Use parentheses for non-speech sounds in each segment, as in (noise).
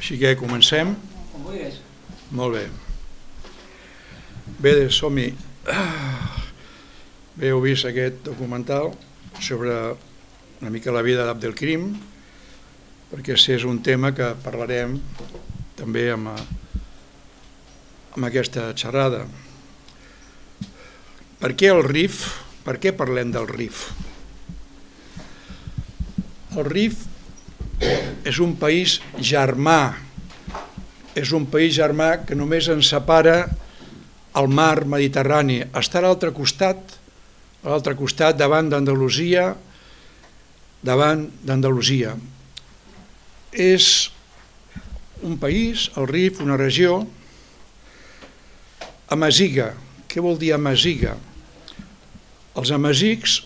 Així que comencem. Com vulguis. Molt bé. Bé, som-hi. Bé, heu vist aquest documental sobre una mica la vida d'Abdelkrim, perquè si és un tema que parlarem també amb, amb aquesta xerrada. Per què el RIF? Per què parlem del RIF? El RIF és un país germà, és un país germà que només ens separa el mar Mediterrani. Està a l'altre costat, a l'altre costat, davant d'Andalusia, davant d'Andalusia. És un país, el Rif, una regió, amaziga. Què vol dir amaziga? Els amazics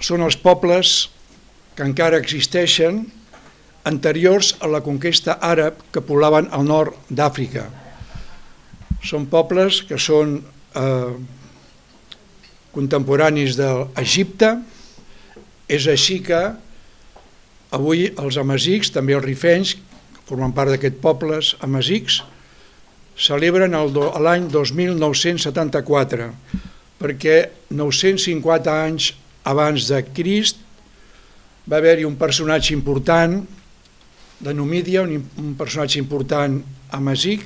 són els pobles que encara existeixen anteriors a la conquesta àrab que poblaven al nord d'Àfrica. Són pobles que són eh, contemporanis de l'Egipte, és així que avui els amazics, també els rifenys, que formen part d'aquests pobles amazics, celebren l'any 2974, perquè 950 anys abans de Crist va haver-hi un personatge important de Numídia, un, un personatge important a Masic,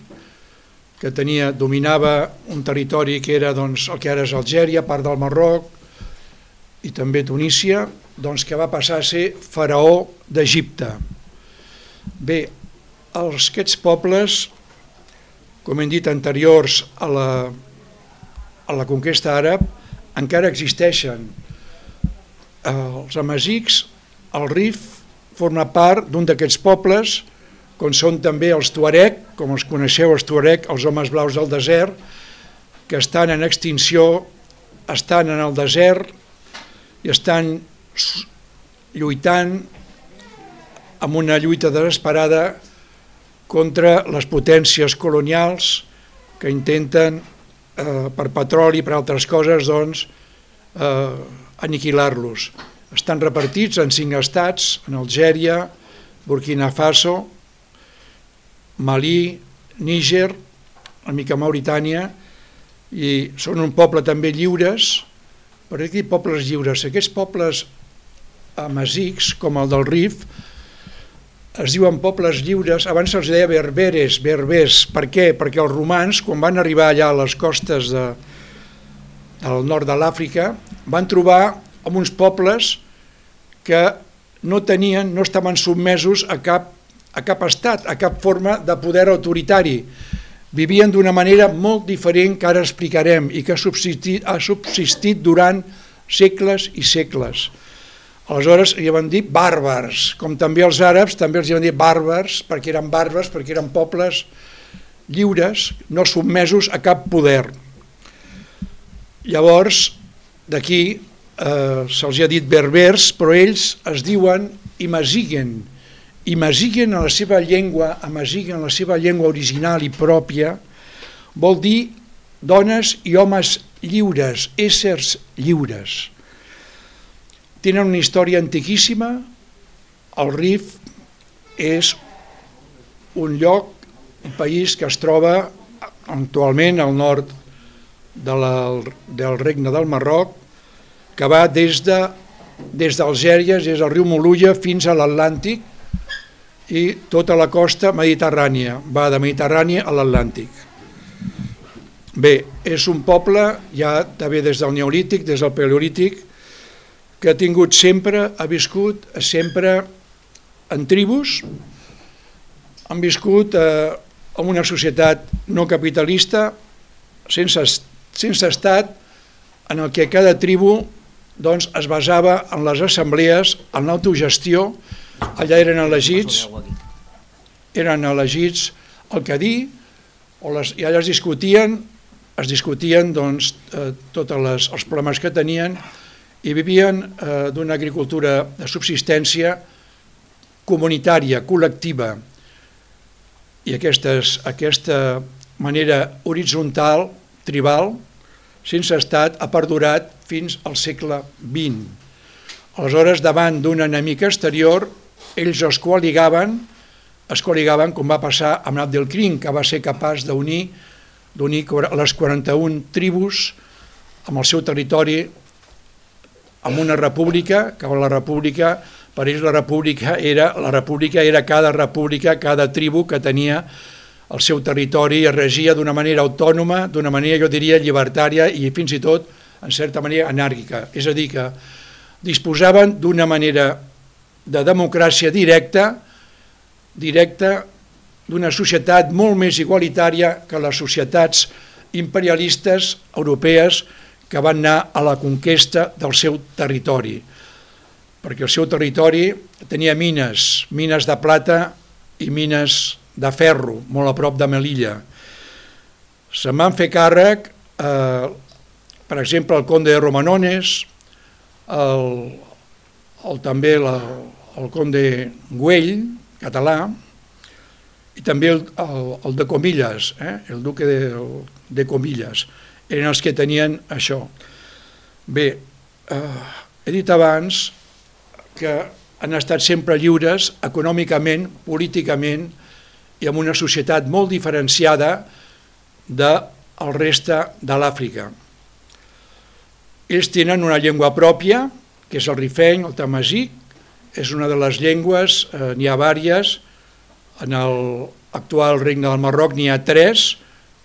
que tenia, dominava un territori que era doncs, el que ara és Algèria, part del Marroc i també Tunísia, doncs, que va passar a ser faraó d'Egipte. Bé, els, aquests pobles, com hem dit anteriors a la, a la conquesta àrab, encara existeixen. Els amazics el Rif forma part d'un d'aquests pobles, com són també els Tuareg, com els coneixeu, els Tuareg, els homes blaus del desert, que estan en extinció, estan en el desert i estan lluitant amb una lluita desesperada contra les potències colonials que intenten, eh, per petroli i per altres coses, doncs, eh, aniquilar-los. Estan repartits en cinc estats, en Algèria, Burkina Faso, Malí, Níger, una mica Mauritània, i són un poble també lliures, per aquí pobles lliures. Aquests pobles amazics, com el del Rif, es diuen pobles lliures, abans se'ls deia berberes, berbers, per què? Perquè els romans, quan van arribar allà a les costes de, del nord de l'Àfrica, van trobar amb uns pobles que no tenien, no estaven submesos a cap, a cap estat, a cap forma de poder autoritari. Vivien d'una manera molt diferent que ara explicarem i que ha subsistit, ha subsistit durant segles i segles. Aleshores hi van dir bàrbars, com també els àrabs també els hi van dir bàrbars, perquè eren bàrbars, perquè eren pobles lliures, no submesos a cap poder. Llavors, d'aquí eh, se'ls ha dit berbers, però ells es diuen imaziguen, imaziguen en la seva llengua, amaziguen en la seva llengua original i pròpia, vol dir dones i homes lliures, éssers lliures. Tenen una història antiquíssima, el Rif és un lloc, un país que es troba actualment al nord de la, del regne del Marroc, que va des de des d'Algèria, des del riu Molulla fins a l'Atlàntic i tota la costa mediterrània, va de Mediterrània a l'Atlàntic. Bé, és un poble, ja també des del Neolític, des del Paleolític, que ha tingut sempre, ha viscut sempre en tribus, han viscut eh, en una societat no capitalista, sense, sense estat, en el que cada tribu doncs, es basava en les assemblees, en l'autogestió, allà eren elegits, eren elegits el que dir, o les, i allà es discutien, es discutien doncs, eh, tots els problemes que tenien. I vivien eh, d'una agricultura de subsistència comunitària, col·lectiva. I aquestes, aquesta manera horitzontal, tribal, sense estat, ha perdurat fins al segle XX. Aleshores, davant d'un enemic exterior, ells es coaligaven es col·ligaven com va passar amb Abdelkrim, que va ser capaç d'unir d'unir les 41 tribus amb el seu territori amb una república, que la república, per ells la república era, la república era cada república, cada tribu que tenia el seu territori i regia d'una manera autònoma, d'una manera, jo diria, llibertària i fins i tot, en certa manera, anàrquica. És a dir, que disposaven d'una manera de democràcia directa, directa d'una societat molt més igualitària que les societats imperialistes europees que van anar a la conquesta del seu territori, perquè el seu territori tenia mines, mines de plata i mines de ferro, molt a prop de Melilla. Se'n van fer càrrec, eh, per exemple, el conde de Romanones, el, el, també la, el conde Güell, català, i també el, el, el de Comillas, eh? el duque de, de Comillas, eren els que tenien això. Bé, eh, he dit abans que han estat sempre lliures econòmicament, políticament i amb una societat molt diferenciada del reste de l'Àfrica. Ells tenen una llengua pròpia, que és el rifeny, el tamasic, és una de les llengües, eh, n'hi ha vàries, en l'actual regne del Marroc n'hi ha tres,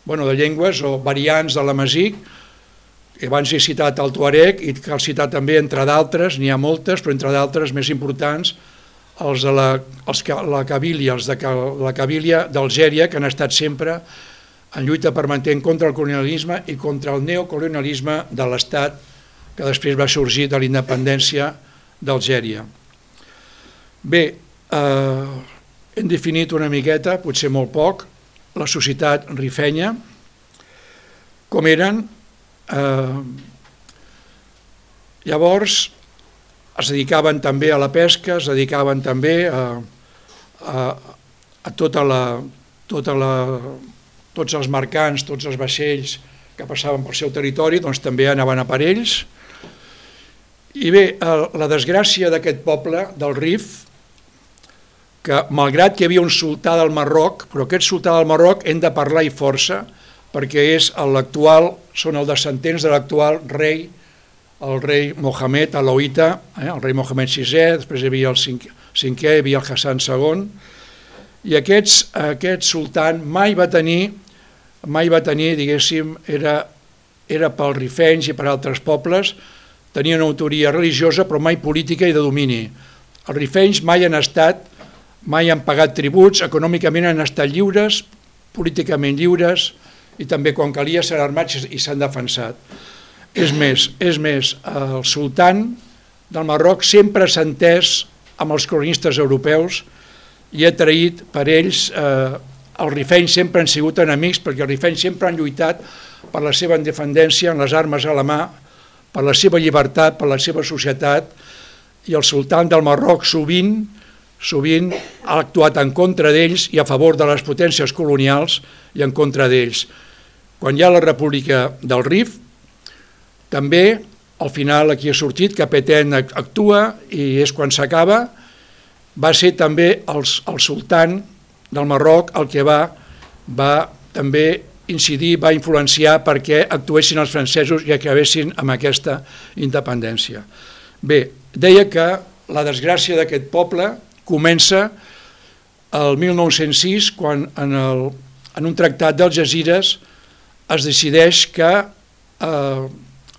bueno, de llengües o variants de l'amasic, abans he citat el tuareg i cal citar també, entre d'altres, n'hi ha moltes, però entre d'altres més importants, els de la, els, la Cabília, els de la Cabília d'Algèria, que han estat sempre en lluita permanent contra el colonialisme i contra el neocolonialisme de l'Estat que després va sorgir de la independència d'Algèria. Bé, eh, hem definit una miqueta, potser molt poc, la societat rifenya, com eren. Eh, llavors, es dedicaven també a la pesca, es dedicaven també a, a, a tota la, tota la, tots els mercants, tots els vaixells que passaven pel seu territori, doncs també anaven a per ells. I bé, la desgràcia d'aquest poble, del Rif, que malgrat que hi havia un sultà del Marroc, però aquest sultà del Marroc hem de parlar i força, perquè és l'actual, són els descendents de l'actual rei, el rei Mohamed Aloïta, eh, el rei Mohamed VI, després hi havia el cinquè, cinquè hi havia el Hassan II, i aquests, aquest sultan mai va tenir, mai va tenir, diguéssim, era, era pel rifenys i per altres pobles, tenia una autoria religiosa però mai política i de domini. Els rifenys mai han estat mai han pagat tributs, econòmicament han estat lliures, políticament lliures i també quan calia ser armats i s'han defensat. És més, és més, el sultan del Marroc sempre s'ha entès amb els cronistes europeus i ha traït per ells, eh, els rifenys sempre han sigut enemics perquè els rifenys sempre han lluitat per la seva independència en les armes a la mà, per la seva llibertat, per la seva societat i el sultan del Marroc sovint sovint ha actuat en contra d'ells i a favor de les potències colonials i en contra d'ells. Quan hi ha la República del Rif, també al final aquí ha sortit que Petén actua i és quan s'acaba, va ser també el, el sultan del Marroc el que va, va també incidir, va influenciar perquè actuessin els francesos i acabessin amb aquesta independència. Bé, deia que la desgràcia d'aquest poble comença el 1906 quan en, el, en un tractat dels Jazires es decideix que eh,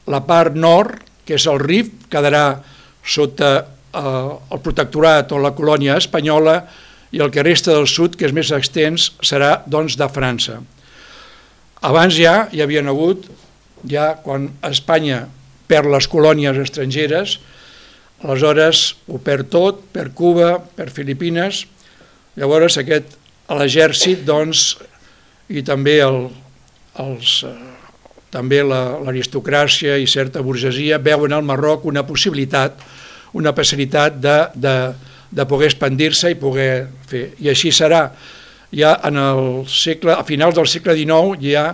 la part nord, que és el Rif, quedarà sota eh, el protectorat o la colònia espanyola i el que resta del sud, que és més extens, serà doncs de França. Abans ja hi havien hagut, ja quan Espanya perd les colònies estrangeres, Aleshores ho perd tot, per Cuba, per Filipines, llavors aquest, l'exèrcit doncs, i també, el, els, eh, també l'aristocràcia la, i certa burgesia veuen al Marroc una possibilitat, una facilitat de, de, de poder expandir-se i poder fer. I així serà. Ja en el segle, a finals del segle XIX ha,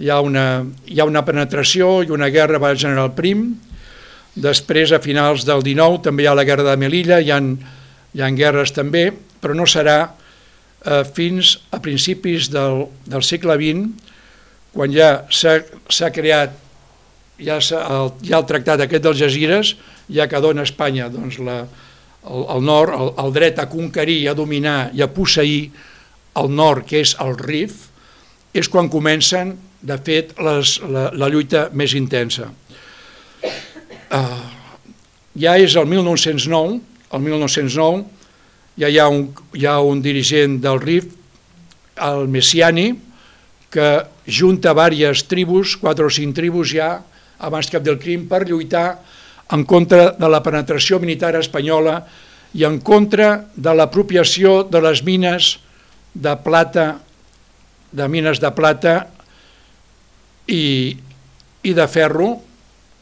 hi ha, una, hi ha una penetració i una guerra va general prim, Després, a finals del 19, també hi ha la guerra de Melilla, hi ha, hi ha guerres també, però no serà, eh, fins a principis del, del segle XX, quan ja s'ha creat ja el, ja el tractat aquest dels Jazires, ja que dona a Espanya doncs, la, el, el nord, el, el dret a conquerir, a dominar i a posseir el nord, que és el Rif, és quan comencen, de fet, les, la, la lluita més intensa. Uh, ja és el 1909, el 1909 ja hi ha un, hi ha un dirigent del RIF, el Messiani, que junta diverses tribus, quatre o cinc tribus ja, abans cap del crim, per lluitar en contra de la penetració militar espanyola i en contra de l'apropiació de les mines de plata, de mines de plata i, i de ferro,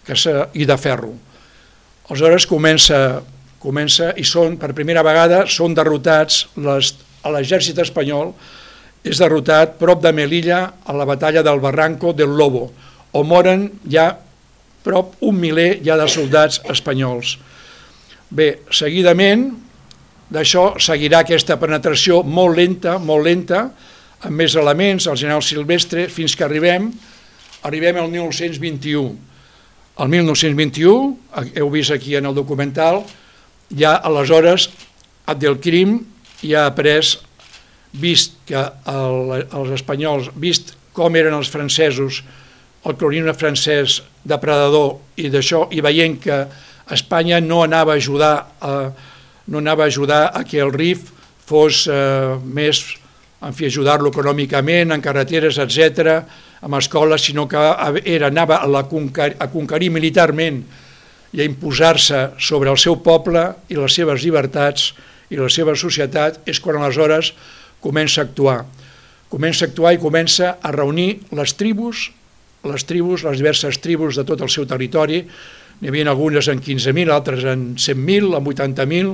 que i de ferro. Aleshores comença, comença i són, per primera vegada, són derrotats l'exèrcit espanyol és derrotat prop de Melilla a la batalla del Barranco del Lobo, on moren ja prop un miler ja de soldats espanyols. Bé, seguidament d'això seguirà aquesta penetració molt lenta, molt lenta, amb més elements, el general Silvestre, fins que arribem, arribem al 1921. El 1921, heu vist aquí en el documental, ja aleshores Abdelkrim ja ha pres, vist que el, els espanyols, vist com eren els francesos, el colonisme francès depredador i d'això, i veient que Espanya no anava a ajudar a, no anava a ajudar a que el RIF fos eh, més, en fi, ajudar-lo econòmicament, en carreteres, etc, amb escoles, sinó que era, anava a, la conquer, a conquerir militarment i a imposar-se sobre el seu poble i les seves llibertats i la seva societat, és quan aleshores comença a actuar. Comença a actuar i comença a reunir les tribus les tribus, les diverses tribus de tot el seu territori, n'hi havia algunes en 15.000, altres en 100.000, en 80.000,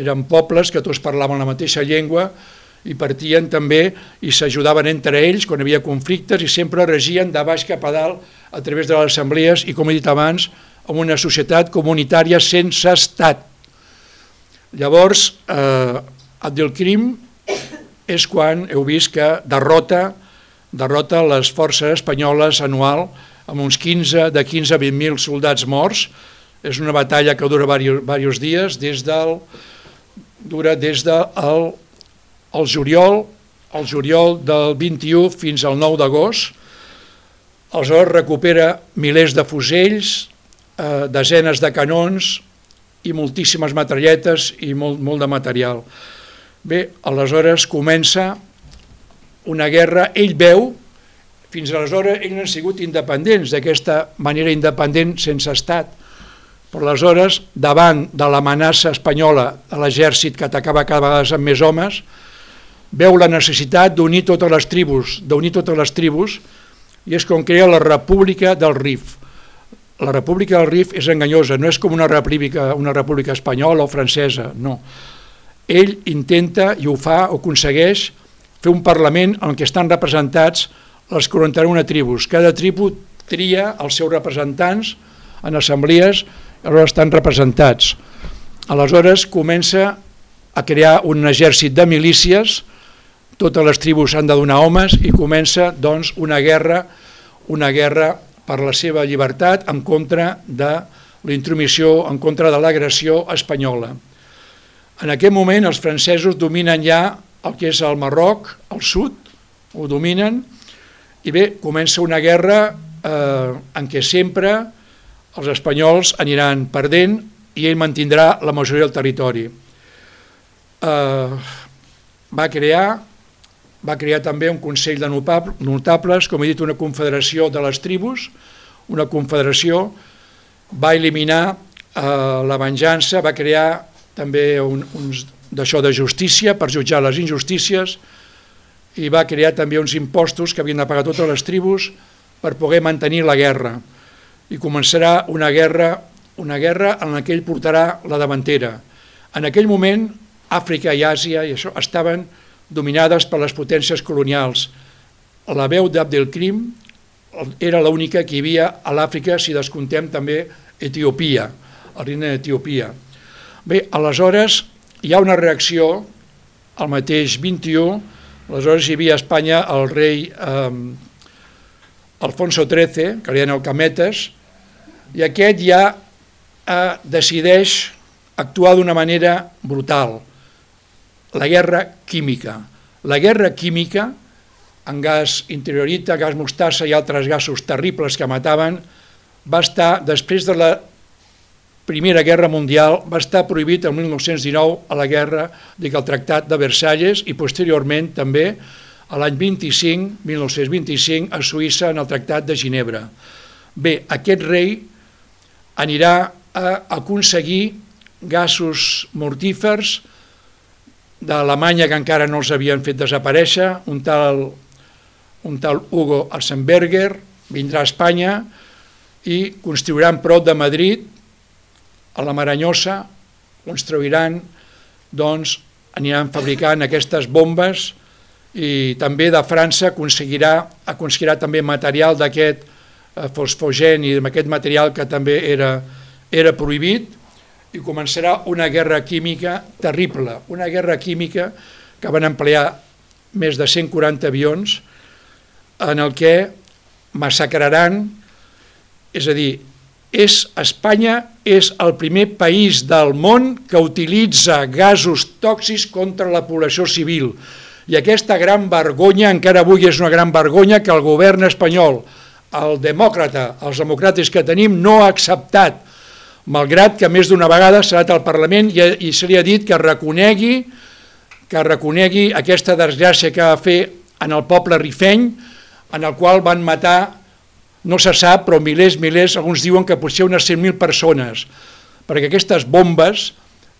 eren pobles que tots parlaven la mateixa llengua i partien també i s'ajudaven entre ells quan havia conflictes i sempre regien de baix cap a dalt a través de les assemblees i, com he dit abans, amb una societat comunitària sense estat. Llavors, eh, Abdelkrim és quan heu vist que derrota derrota les forces espanyoles anual amb uns 15, de 15 a 20.000 soldats morts. És una batalla que dura diversos dies, des del, dura des del de el juliol, el juliol del 21 fins al 9 d'agost. Aleshores recupera milers de fusells, eh, desenes de canons i moltíssimes matralletes i molt, molt de material. Bé, aleshores comença una guerra, ell veu, fins aleshores ells han sigut independents, d'aquesta manera independent sense estat, però aleshores, davant de l'amenaça espanyola de l'exèrcit que atacava cada vegada amb més homes, veu la necessitat d'unir totes les tribus, d'unir totes les tribus, i és com crea la República del Rif. La República del Rif és enganyosa, no és com una república, una república espanyola o francesa, no. Ell intenta, i ho fa, o aconsegueix, fer un Parlament en què estan representats les 41 tribus. Cada tribu tria els seus representants en assemblees, aleshores estan representats. Aleshores comença a crear un exèrcit de milícies, totes les tribus han de donar homes i comença doncs, una guerra una guerra per la seva llibertat en contra de la intromissió, en contra de l'agressió espanyola. En aquest moment els francesos dominen ja el que és el Marroc, el sud, ho dominen, i bé, comença una guerra eh, en què sempre els espanyols aniran perdent i ell mantindrà la majoria del territori. Eh, va crear va crear també un Consell de Notables, com he dit, una confederació de les tribus, una confederació, va eliminar eh, la venjança, va crear també un, uns d'això de justícia, per jutjar les injustícies, i va crear també uns impostos que havien de pagar totes les tribus per poder mantenir la guerra. I començarà una guerra, una guerra en la que ell portarà la davantera. En aquell moment, Àfrica i Àsia i això estaven dominades per les potències colonials. La veu d'Abdelkrim era l'única que hi havia a l'Àfrica, si descontem també Etiopia, el regne d'Etiopia. Bé, aleshores, hi ha una reacció el mateix 21, aleshores hi havia a Espanya el rei eh, Alfonso XIII, que li deien el Cametes, i aquest ja eh, decideix actuar d'una manera brutal, la guerra química. La guerra química, en gas interiorita, gas mostassa i altres gasos terribles que mataven, va estar, després de la Primera Guerra Mundial, va estar prohibit el 1919 a la guerra, dic, el Tractat de Versalles i posteriorment també a l'any 25, 1925, a Suïssa en el Tractat de Ginebra. Bé, aquest rei anirà a aconseguir gasos mortífers d'Alemanya que encara no els havien fet desaparèixer, un tal, un tal Hugo Arsenberger vindrà a Espanya i construiran prop de Madrid, a la Maranyosa, construiran, doncs, aniran fabricant aquestes bombes i també de França aconseguirà, aconseguirà també material d'aquest eh, fosfogen i d'aquest material que també era, era prohibit. I començarà una guerra química terrible, una guerra química que van emplear més de 140 avions en el que massacraran, és a dir, és Espanya és el primer país del món que utilitza gasos tòxics contra la població civil. I aquesta gran vergonya, encara avui és una gran vergonya que el govern espanyol, el demòcrata, els democràtics que tenim, no ha acceptat, malgrat que més d'una vegada s'ha anat al Parlament i, i se li ha dit que reconegui, que reconegui aquesta desgràcia que va fer en el poble rifeny, en el qual van matar, no se sap, però milers, milers, alguns diuen que potser unes 100.000 persones, perquè aquestes bombes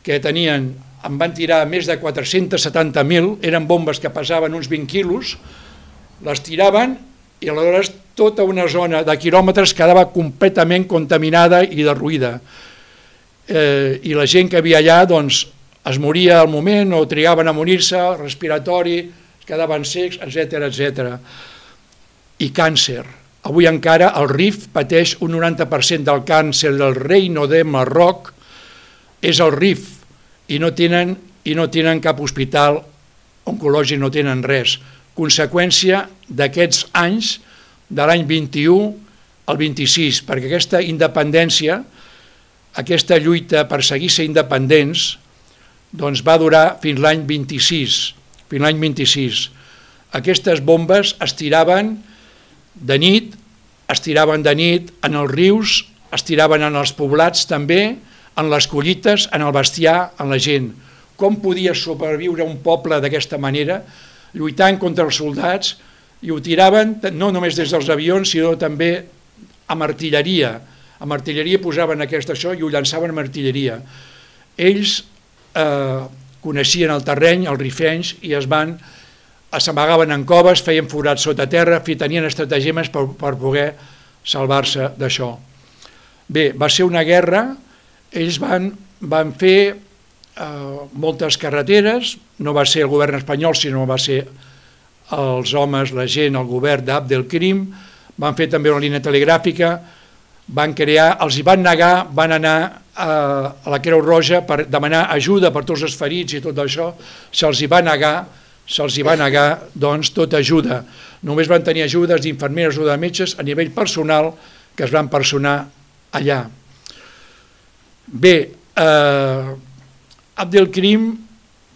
que tenien en van tirar més de 470.000, eren bombes que pesaven uns 20 quilos, les tiraven i aleshores tota una zona de quilòmetres quedava completament contaminada i derruïda. Eh, I la gent que havia allà doncs, es moria al moment o trigaven a morir-se, respiratori, es quedaven secs, etc etc. I càncer. Avui encara el RIF pateix un 90% del càncer del reino de Marroc, és el RIF, i no tenen, i no tenen cap hospital oncològic, no tenen res. Conseqüència d'aquests anys, de l'any 21 al 26, perquè aquesta independència, aquesta lluita per seguir ser independents, doncs va durar fins l'any 26, fins l'any 26. Aquestes bombes es tiraven de nit, es tiraven de nit en els rius, es tiraven en els poblats també, en les collites, en el bestiar, en la gent. Com podia sobreviure un poble d'aquesta manera, lluitant contra els soldats, i ho tiraven no només des dels avions, sinó també amb artilleria. Amb artilleria posaven aquest això i ho llançaven amb artilleria. Ells eh, coneixien el terreny, els rifenys, i es van s'amagaven en coves, feien forats sota terra, fi, tenien estratagemes per, per poder salvar-se d'això. Bé, va ser una guerra. Ells van, van fer eh, moltes carreteres, no va ser el govern espanyol, sinó va ser els homes, la gent, el govern d'Abdelkrim, van fer també una línia telegràfica, van crear, els hi van negar, van anar a, a la Creu Roja per demanar ajuda per tots els ferits i tot això, se'ls hi va negar, se'ls va negar doncs, tota ajuda. Només van tenir ajudes d'infermeres o de metges a nivell personal que es van personar allà. Bé, eh, Abdelkrim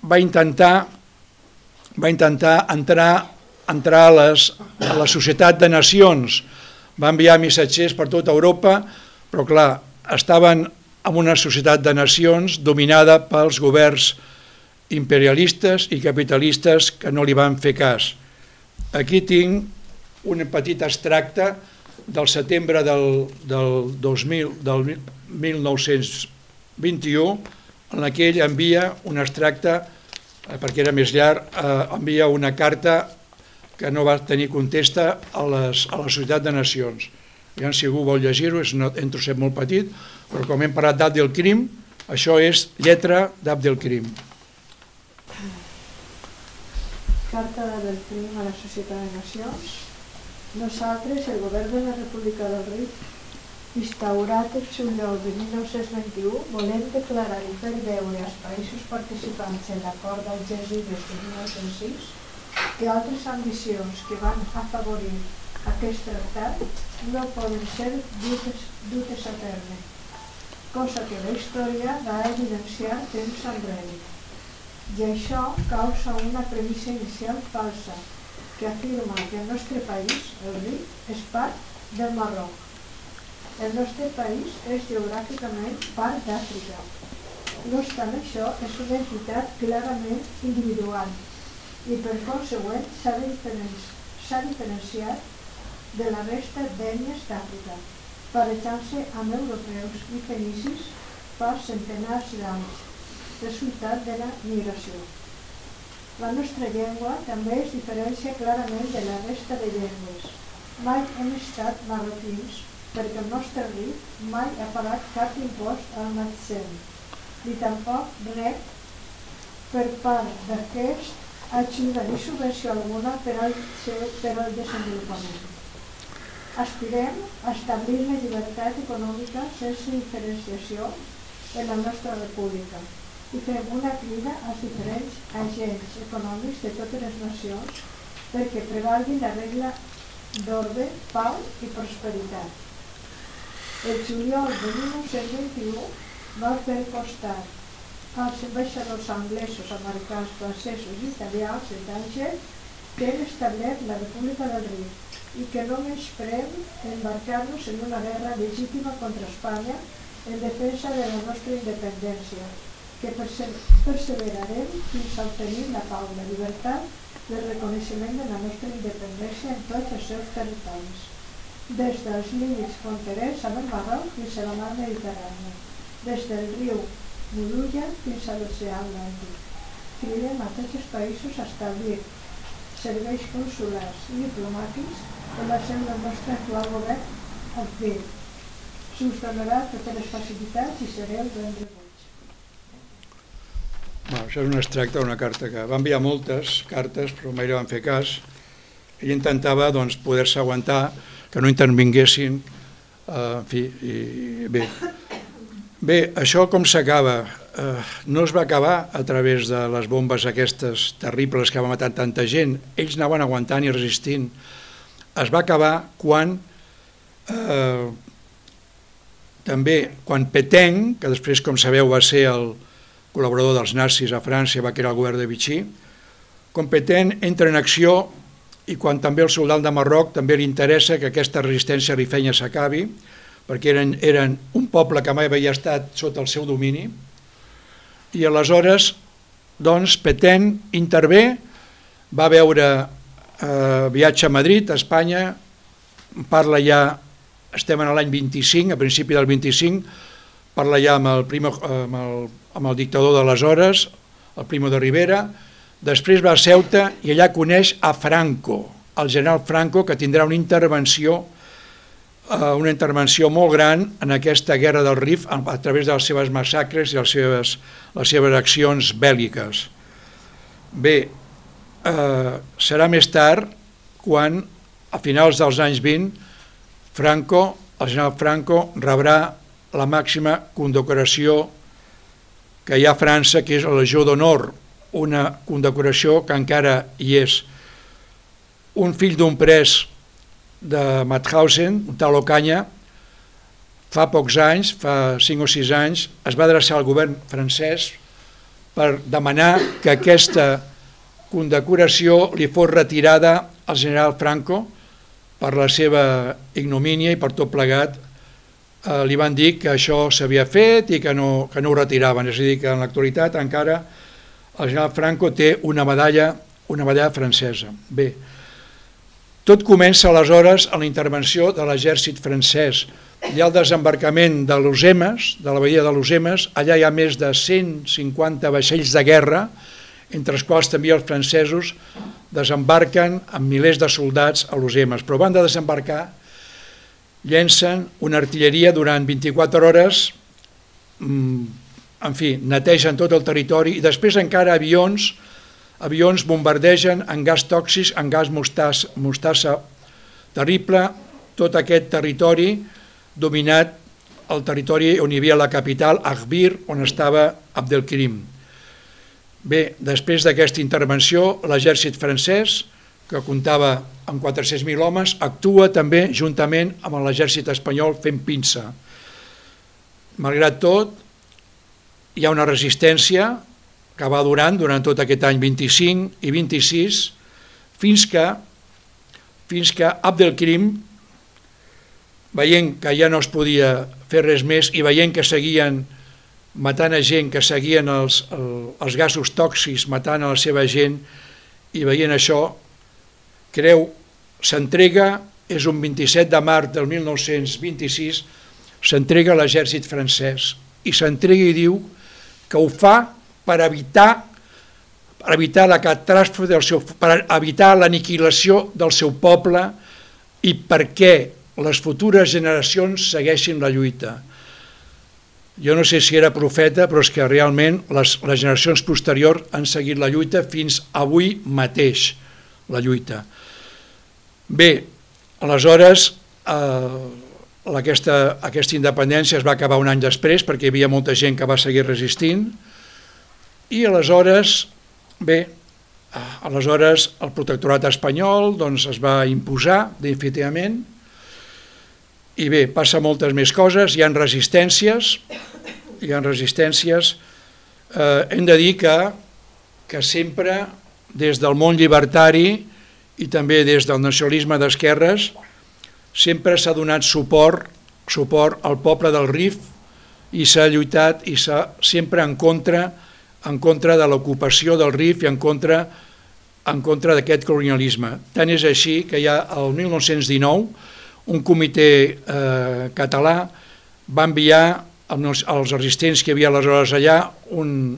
va intentar, va intentar entrar, entrar a, les, a la societat de nacions, va enviar missatgers per tota Europa, però clar, estaven en una societat de nacions dominada pels governs imperialistes i capitalistes que no li van fer cas. Aquí tinc un petit extracte del setembre del, del, 2000, del 1921 en la que ell envia un extracte, eh, perquè era més llarg, eh, envia una carta que no va tenir contesta a, les, a la Societat de Nacions. Ja si algú vol llegir-ho, és un trosset molt petit, però com hem parlat d'Abdel Crim, això és lletra d'Abdel Crim. Carta del Crim a la Societat de Nacions. Nosaltres, el govern de la República del Rei, Instaurat el juliol de 1921, volem declarar i fer veure als països participants en l'acord d'Algeciras de 1906 que altres ambicions que van afavorir aquest tractat no poden ser dutes, dutes a terme, cosa que la història va evidenciar temps enrere. I això causa una premissa inicial falsa, que afirma que el nostre país, el RIC, és part del Marroc el nostre país és geogràficament part d'Àfrica. No obstant això, és una entitat clarament individual i per consegüent s'ha diferenciat, diferenciat de la resta d'ètnies d'Àfrica, barrejant-se amb europeus i fenicis fa centenars d'anys, resultat de la migració. La nostra llengua també es diferencia clarament de la resta de llengües. Mai hem estat marroquins perquè el nostre ric mai ha pagat cap impost al naixent, ni tampoc rep per part d'aquest ajuda ni subvenció alguna per al, seu, per al desenvolupament. Aspirem a establir la llibertat econòmica sense diferenciació en la nostra república i fem una crida als diferents agents econòmics de totes les nacions perquè prevalgui la regla d'ordre, pau i prosperitat. El juliol de 1921 va fer costat als ambaixadors anglesos, americans, francesos i italians de Tànger que han establert la República del Riu i que no menysprem embarcar-nos en una guerra legítima contra Espanya en defensa de la nostra independència, que perseverarem fins a obtenir la pau, la llibertat i el reconeixement de la nostra independència en tots els seus territoris des dels límits fronterers amb el Marroc fins a la mar Mediterrània, des del riu Mululla fins a l'oceà Atlàntic. Cridem a tots els països a establir serveis consulars i diplomàtics en la seu del nostre actual govern al FIR. S'us donarà totes les facilitats i sereu ben rebuts. Bueno, això és un extracte d'una carta que va enviar moltes cartes, però mai li van fer cas. Ell intentava doncs, poder-se aguantar que no intervinguessin. Uh, en fi, i bé. Bé, això com s'acaba? Uh, no es va acabar a través de les bombes aquestes terribles que va matar tanta gent. Ells anaven aguantant i resistint. Es va acabar quan uh, també quan Petén, que després, com sabeu, va ser el col·laborador dels nazis a França, va crear el govern de Vichy, Petén entra en acció i quan també el soldat de Marroc també li interessa que aquesta resistència rifenya s'acabi, perquè eren, eren un poble que mai havia estat sota el seu domini, i aleshores doncs, Petén intervé, va veure eh, viatge a Madrid, a Espanya, parla ja, estem en l'any 25, a principi del 25, parla ja amb el, primo, amb el, amb el dictador d'aleshores, el Primo de Rivera, Després va a Ceuta i allà coneix a Franco, el general Franco, que tindrà una intervenció eh, una intervenció molt gran en aquesta guerra del Rif a, través de les seves massacres i les seves, les seves accions bèl·liques. Bé, eh, serà més tard quan, a finals dels anys 20, Franco, el general Franco, rebrà la màxima condecoració que hi ha a França, que és la Legió d'Honor, una condecoració que encara hi és. Un fill d'un pres de Mauthausen, un tal Ocanya, fa pocs anys, fa 5 o 6 anys, es va adreçar al govern francès per demanar que aquesta condecoració li fos retirada al general Franco per la seva ignomínia i per tot plegat eh, li van dir que això s'havia fet i que no, que no ho retiraven, és a dir, que en l'actualitat encara el general Franco té una medalla, una medalla francesa. Bé, tot comença aleshores a la intervenció de l'exèrcit francès. Hi ha el desembarcament de l'Usemes, de la bahia de l'Usemes, allà hi ha més de 150 vaixells de guerra, entre els quals també els francesos desembarquen amb milers de soldats a l'Usemes, però van de desembarcar, llencen una artilleria durant 24 hores, mmm, en fi, netegen tot el territori i després encara avions avions bombardegen en gas tòxics, en gas mostassa, mostassa terrible, tot aquest territori dominat el territori on hi havia la capital, Agbir, on estava Abdelkrim. Bé, després d'aquesta intervenció, l'exèrcit francès, que comptava amb 400.000 homes, actua també juntament amb l'exèrcit espanyol fent pinça. Malgrat tot, hi ha una resistència que va durant durant tot aquest any 25 i 26 fins que fins que Abdelkrim veient que ja no es podia fer res més i veient que seguien matant a gent, que seguien els, els gasos tòxics matant a la seva gent i veient això creu, s'entrega, és un 27 de març del 1926, s'entrega a l'exèrcit francès i s'entrega i diu que ho fa per evitar per evitar la catàstrofe del seu, per evitar l'aniquilació del seu poble i perquè les futures generacions segueixin la lluita. Jo no sé si era profeta, però és que realment les, les generacions posteriors han seguit la lluita fins avui mateix, la lluita. Bé, aleshores, eh, aquesta, aquesta independència es va acabar un any després perquè hi havia molta gent que va seguir resistint i aleshores, bé, eh, aleshores el protectorat espanyol doncs, es va imposar definitivament i bé, passa moltes més coses, hi han resistències, hi han resistències. Eh, hem de dir que, que sempre des del món llibertari i també des del nacionalisme d'esquerres sempre s'ha donat suport, suport al poble del Rif i s'ha lluitat i s'ha sempre en contra en contra de l'ocupació del Rif i en contra en contra d'aquest colonialisme. Tant és així que ja el 1919 un comitè eh, català va enviar als, resistents que hi havia aleshores allà un,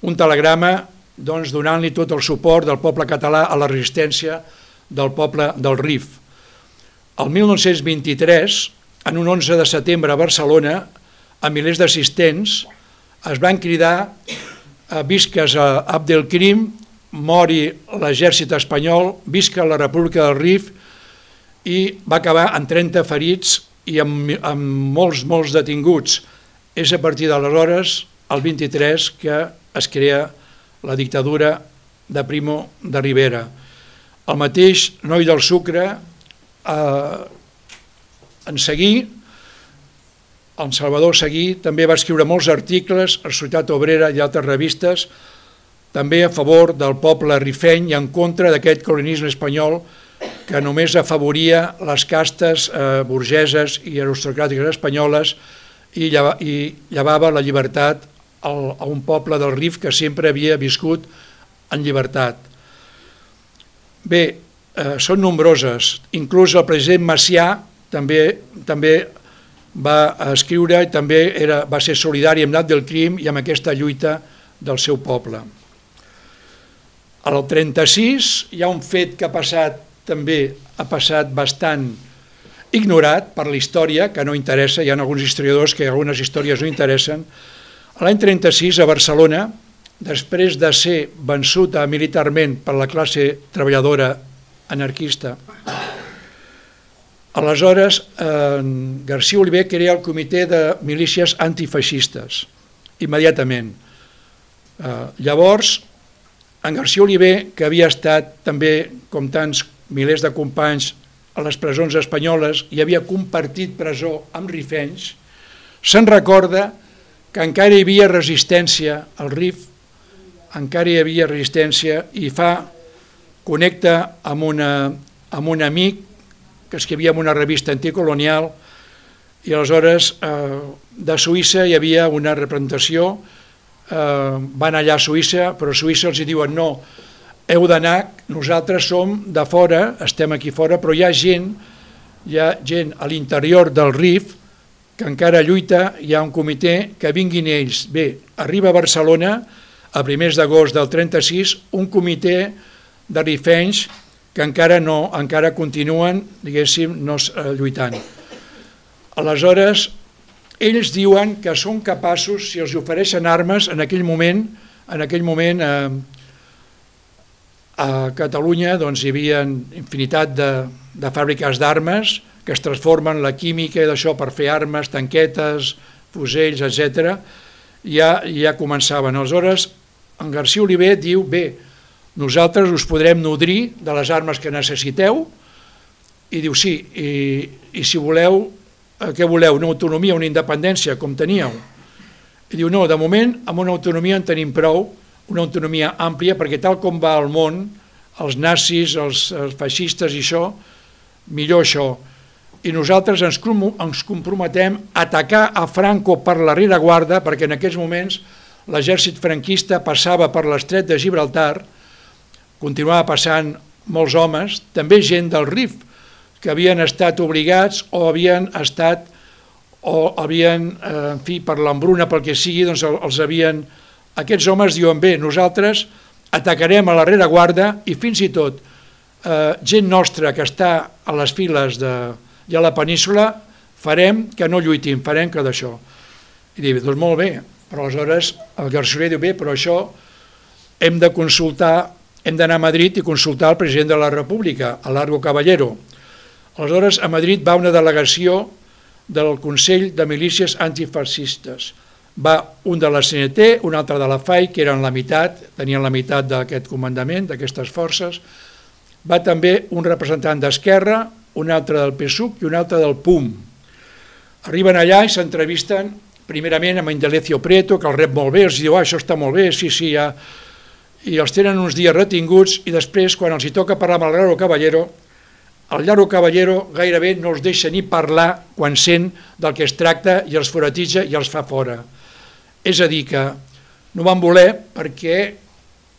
un telegrama doncs, donant-li tot el suport del poble català a la resistència del poble del Rif. El 1923, en un 11 de setembre a Barcelona, a milers d'assistents es van cridar a visques a Abdelkrim, mori l'exèrcit espanyol, visca la República del Rif i va acabar amb 30 ferits i amb, amb molts, molts detinguts. És a partir d'aleshores, el 23, que es crea la dictadura de Primo de Rivera. El mateix noi del Sucre, eh, en Seguí, en Salvador Seguí, també va escriure molts articles a Societat Obrera i altres revistes, també a favor del poble rifeny i en contra d'aquest colonialisme espanyol que només afavoria les castes eh, burgeses i aristocràtiques espanyoles i, lleva, i llevava la llibertat a un poble del Rif que sempre havia viscut en llibertat. Bé, eh, són nombroses, inclús el president Macià també, també va escriure i també era, va ser solidari amb Nat del Crim i amb aquesta lluita del seu poble. Al 36 hi ha un fet que ha passat també ha passat bastant ignorat per la història, que no interessa, hi ha alguns historiadors que algunes històries no interessen. L'any 36 a Barcelona, després de ser vençuta militarment per la classe treballadora anarquista, aleshores eh, García Oliver crea el comitè de milícies antifeixistes, immediatament. Eh, llavors, en García Oliver, que havia estat també, com tants milers de companys a les presons espanyoles i havia compartit presó amb rifenys, se'n recorda que encara hi havia resistència al RIF, encara hi havia resistència i fa, connecta amb, una, amb un amic que escrivia en una revista anticolonial i aleshores eh, de Suïssa hi havia una representació, eh, van allà a Suïssa, però a Suïssa els diuen no, heu d'anar, nosaltres som de fora, estem aquí fora, però hi ha gent, hi ha gent a l'interior del RIF que encara lluita, hi ha un comitè que vinguin ells. Bé, arriba a Barcelona, a primers d'agost del 36, un comitè de rifenys que encara no, encara continuen, diguéssim, no, eh, lluitant. Aleshores, ells diuen que són capaços, si els ofereixen armes, en aquell moment, en aquell moment eh, a Catalunya doncs, hi havia infinitat de, de fàbriques d'armes que es transformen la química i d'això per fer armes, tanquetes, fusells, etc. Ja, ja començaven. Aleshores, en García Oliver diu, bé, nosaltres us podrem nodrir de les armes que necessiteu, i diu, sí, i, i si voleu, eh, què voleu, una autonomia, una independència, com teníeu? I diu, no, de moment, amb una autonomia en tenim prou, una autonomia àmplia, perquè tal com va el món, els nazis, els, els feixistes i això, millor això. I nosaltres ens, ens comprometem a atacar a Franco per la rereguarda, perquè en aquests moments l'exèrcit franquista passava per l'estret de Gibraltar, continuava passant molts homes, també gent del RIF, que havien estat obligats o havien estat o havien, eh, en fi, per l'embruna, pel que sigui, doncs els havien... Aquests homes diuen, bé, nosaltres atacarem a la rereguarda i fins i tot eh, gent nostra que està a les files de, i a la península farem que no lluitin, farem que d'això. I diu, doncs molt bé, però aleshores el Garçoler diu, bé, però això hem de consultar, hem d'anar a Madrid i consultar el president de la República, a Largo Caballero. Aleshores, a Madrid va una delegació del Consell de Milícies Antifascistes, va un de la CNT, un altre de la FAI, que eren la meitat, tenien la meitat d'aquest comandament, d'aquestes forces, va també un representant d'Esquerra, un altre del PSUC i un altre del PUM. Arriben allà i s'entrevisten primerament amb Indalecio Prieto, que el rep molt bé, els diu, ah, això està molt bé, sí, sí, ja... I els tenen uns dies retinguts i després, quan els hi toca parlar amb el Laro Caballero, el Laro Caballero gairebé no els deixa ni parlar quan sent del que es tracta i els foratitja i els fa fora. És a dir, que no van voler perquè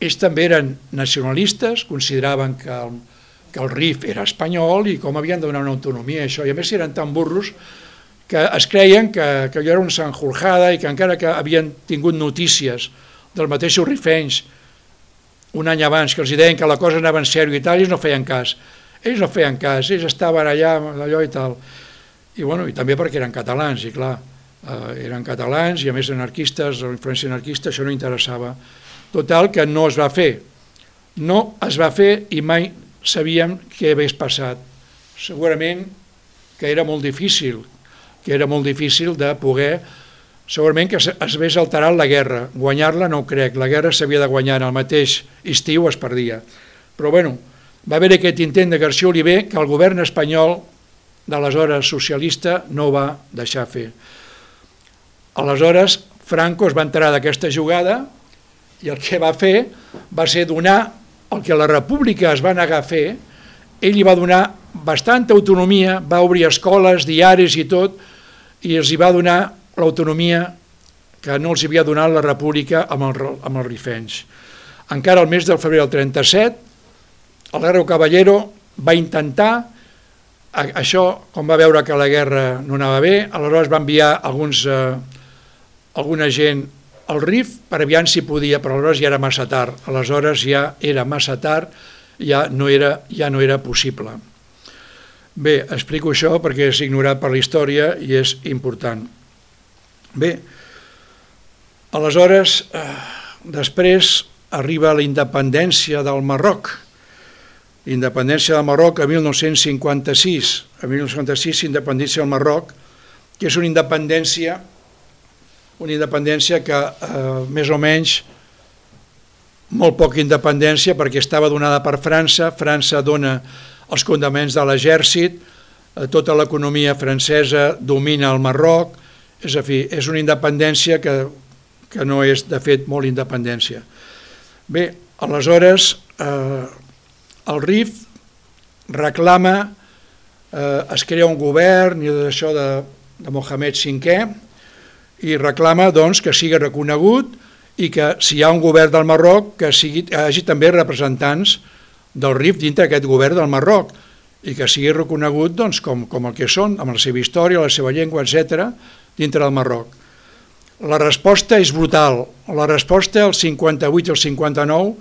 ells també eren nacionalistes, consideraven que el, que el RIF era espanyol i com havien de donar una autonomia això, i a més eren tan burros que es creien que, que allò era una sanjurjada i que encara que havien tingut notícies dels mateixos rifenys un any abans que els deien que la cosa anava en sèrio i tal, ells no feien cas. Ells no feien cas, ells estaven allà, allò i tal. I, bueno, i també perquè eren catalans, i clar, eh, eren catalans i a més anarquistes, la influència anarquista, això no interessava. Total, que no es va fer. No es va fer i mai sabíem què hagués passat. Segurament que era molt difícil, que era molt difícil de poder... Segurament que es hagués alterat la guerra. Guanyar-la no ho crec, la guerra s'havia de guanyar en el mateix estiu es perdia. Però bueno, va haver aquest intent de García Oliver que el govern espanyol d'aleshores socialista no va deixar fer. Aleshores, Franco es va enterar d'aquesta jugada i el que va fer va ser donar el que la república es va negar a fer, ell hi va donar bastanta autonomia, va obrir escoles, diaris i tot, i els hi va donar l'autonomia que no els havia donat la república amb, el, amb els rifenys. Encara el mes del febrer del 37, el Guerrero Caballero va intentar, això, com va veure que la guerra no anava bé, aleshores va enviar alguns, eh, alguna gent el RIF per aviam si podia, però aleshores ja era massa tard, aleshores ja era massa tard, ja no era, ja no era possible. Bé, explico això perquè és ignorat per la història i és important. Bé, aleshores, eh, després arriba la independència del Marroc. Independència del Marroc a 1956. A 1956 independència del Marroc, que és una independència una independència que eh, més o menys molt poca independència perquè estava donada per França, França dona els condaments de l'exèrcit, eh, tota l'economia francesa domina el Marroc, és a dir, és una independència que, que no és de fet molt independència. Bé, aleshores eh, el RIF reclama, eh, es crea un govern i d'això de, de Mohamed V, i reclama doncs, que sigui reconegut i que si hi ha un govern del Marroc que sigui, hi hagi també representants del RIF dintre d'aquest govern del Marroc i que sigui reconegut doncs, com, com el que són, amb la seva història, la seva llengua, etc dintre del Marroc. La resposta és brutal. La resposta, el 58 i el 59,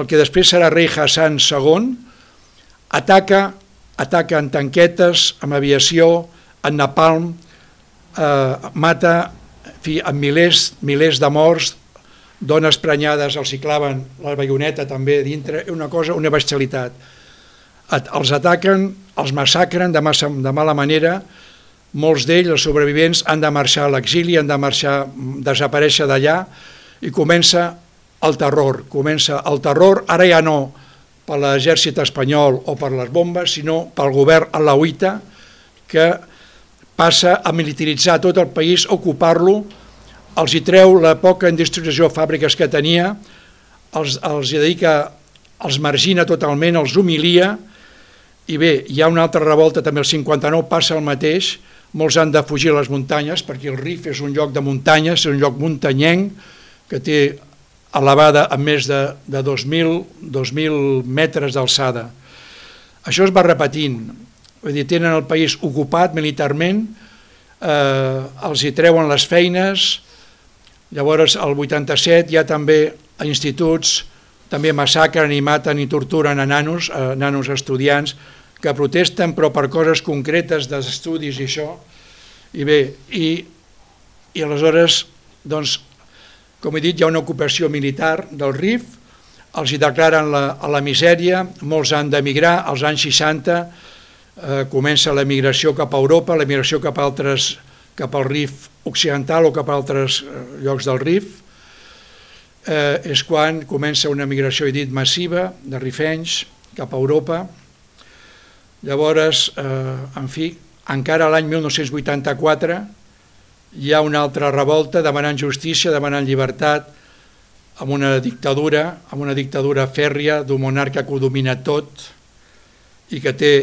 el que després serà rei Hassan II, ataca, ataca en tanquetes, amb aviació, en napalm, eh, mata fi, amb milers, milers de morts, dones prenyades els claven la baioneta també dintre, una cosa, una bestialitat. els ataquen, els massacren de, massa, de mala manera, molts d'ells, els sobrevivents, han de marxar a l'exili, han de marxar, desaparèixer d'allà i comença el terror. Comença el terror, ara ja no per l'exèrcit espanyol o per les bombes, sinó pel govern alauita que passa a militaritzar tot el país, ocupar-lo, els hi treu la poca industrialització de fàbriques que tenia, els, els hi dedica, els margina totalment, els humilia, i bé, hi ha una altra revolta, també el 59 passa el mateix, molts han de fugir a les muntanyes perquè el Rif és un lloc de muntanyes, és un lloc muntanyenc que té elevada a més de, de 2.000 2.000 metres d'alçada. Això es va repetint, vull dir, tenen el país ocupat militarment, eh, els hi treuen les feines, llavors el 87 hi ha també instituts, també massacren i maten i torturen a nanos, a nanos estudiants, que protesten però per coses concretes d'estudis i això, i bé, i, i aleshores, doncs, com he dit, hi ha una ocupació militar del RIF, els hi declaren la, la misèria, molts han d'emigrar, als anys 60 eh, comença l'emigració cap a Europa, l'emigració cap a altres, cap al RIF occidental o cap a altres eh, llocs del RIF, eh, és quan comença una migració, he dit, massiva de rifenys cap a Europa, Llavors, eh, en fi, encara l'any 1984 hi ha una altra revolta demanant justícia, demanant llibertat, amb una dictadura, amb una dictadura fèrria d'un monarca que ho domina tot i que té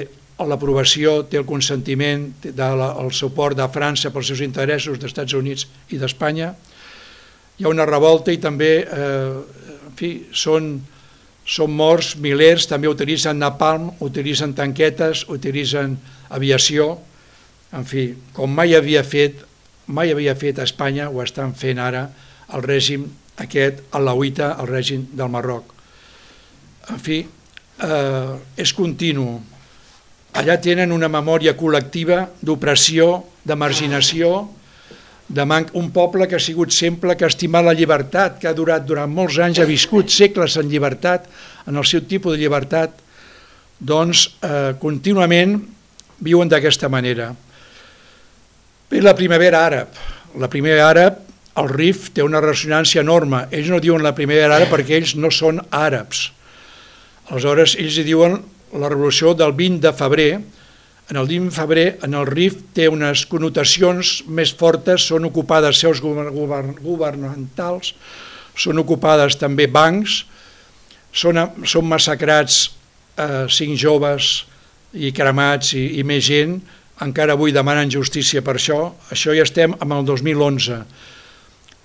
l'aprovació, té el consentiment, té el suport de França pels seus interessos, d'Estats Units i d'Espanya. Hi ha una revolta i també, eh, en fi, són són morts milers, també utilitzen napalm, utilitzen tanquetes, utilitzen aviació, en fi, com mai havia fet, mai havia fet a Espanya, ho estan fent ara el règim aquest, a la UITA, el règim del Marroc. En fi, eh, és continu. Allà tenen una memòria col·lectiva d'opressió, de marginació, de man un poble que ha sigut sempre, que ha estimat la llibertat, que ha durat durant molts anys, ha viscut segles en llibertat, en el seu tipus de llibertat, doncs eh, contínuament viuen d'aquesta manera. Bé, la primavera àrab. La primavera àrab, el RIF té una ressonància enorme. Ells no diuen la primavera àrab perquè ells no són àrabs. Aleshores, ells hi diuen la revolució del 20 de febrer, en el 20 de febrer, en el RIF té unes connotacions més fortes, són ocupades seus govern, governamentals, són ocupades també bancs, són, són massacrats eh, cinc joves i cremats i, i més gent, encara avui demanen justícia per això, això ja estem amb el 2011.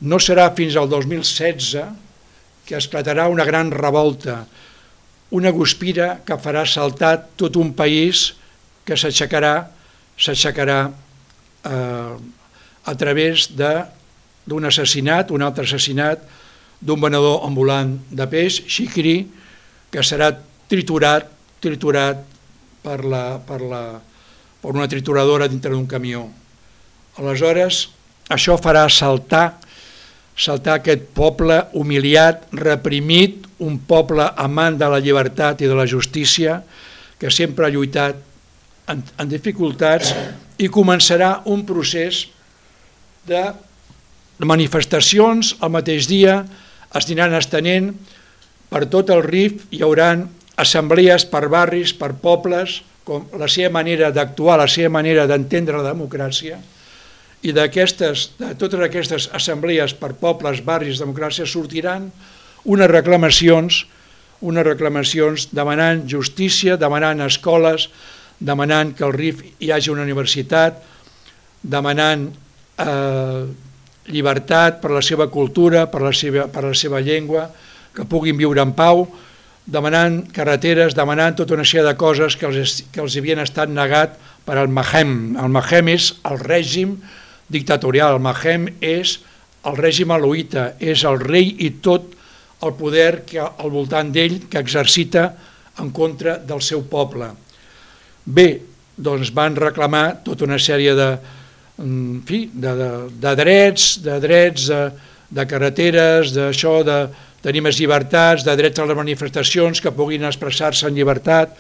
No serà fins al 2016 que esclatarà una gran revolta, una guspira que farà saltar tot un país que s'aixecarà s'aixecarà eh, a través d'un assassinat, un altre assassinat d'un venedor ambulant de peix, xicri, que serà triturat, triturat per, la, per, la, per una trituradora dintre d'un camió. Aleshores, això farà saltar saltar aquest poble humiliat, reprimit, un poble amant de la llibertat i de la justícia, que sempre ha lluitat en, en dificultats i començarà un procés de manifestacions el mateix dia, es aniran estenent per tot el RIF, hi haurà assemblees per barris, per pobles, com la seva manera d'actuar, la seva manera d'entendre la democràcia, i d'aquestes, de totes aquestes assemblees per pobles, barris, democràcia, sortiran unes reclamacions, unes reclamacions demanant justícia, demanant escoles, demanant que al RIF hi hagi una universitat, demanant eh, llibertat per la seva cultura, per la seva, per la seva llengua, que puguin viure en pau, demanant carreteres, demanant tota una sèrie de coses que els, que els havien estat negat per al Mahem. El Mahem és el règim dictatorial, el Mahem és el règim aloïta, és el rei i tot el poder que al voltant d'ell que exercita en contra del seu poble. Bé, doncs van reclamar tota una sèrie de, en fi, de, de, de drets, de drets, de, de carreteres, d'això, de tenir més llibertats, de drets a les manifestacions que puguin expressar-se en llibertat,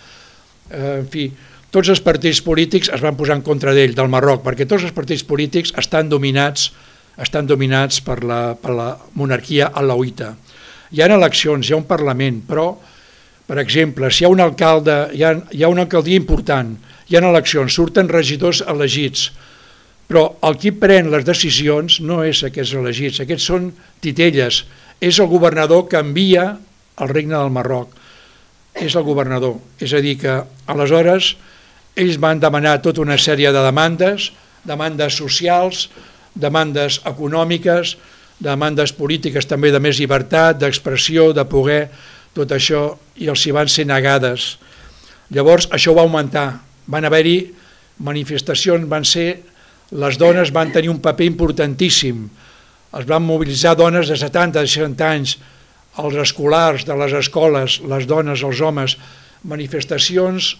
eh, en fi, tots els partits polítics es van posar en contra d'ell, del Marroc, perquè tots els partits polítics estan dominats estan dominats per la, per la monarquia alauita. Hi ha eleccions, hi ha un Parlament, però, per exemple, si hi ha un alcalde, hi ha, hi ha una alcaldia important, hi ha eleccions, surten regidors elegits, però el qui pren les decisions no és aquests elegits, aquests són titelles, és el governador que envia el regne del Marroc, és el governador. És a dir que, aleshores, ells van demanar tota una sèrie de demandes, demandes socials, demandes econòmiques, demandes polítiques també de més llibertat, d'expressió, de poder, tot això, i els hi van ser negades. Llavors això va augmentar, van haver-hi manifestacions, van ser, les dones van tenir un paper importantíssim, es van mobilitzar dones de 70, de 60 anys, els escolars de les escoles, les dones, els homes, manifestacions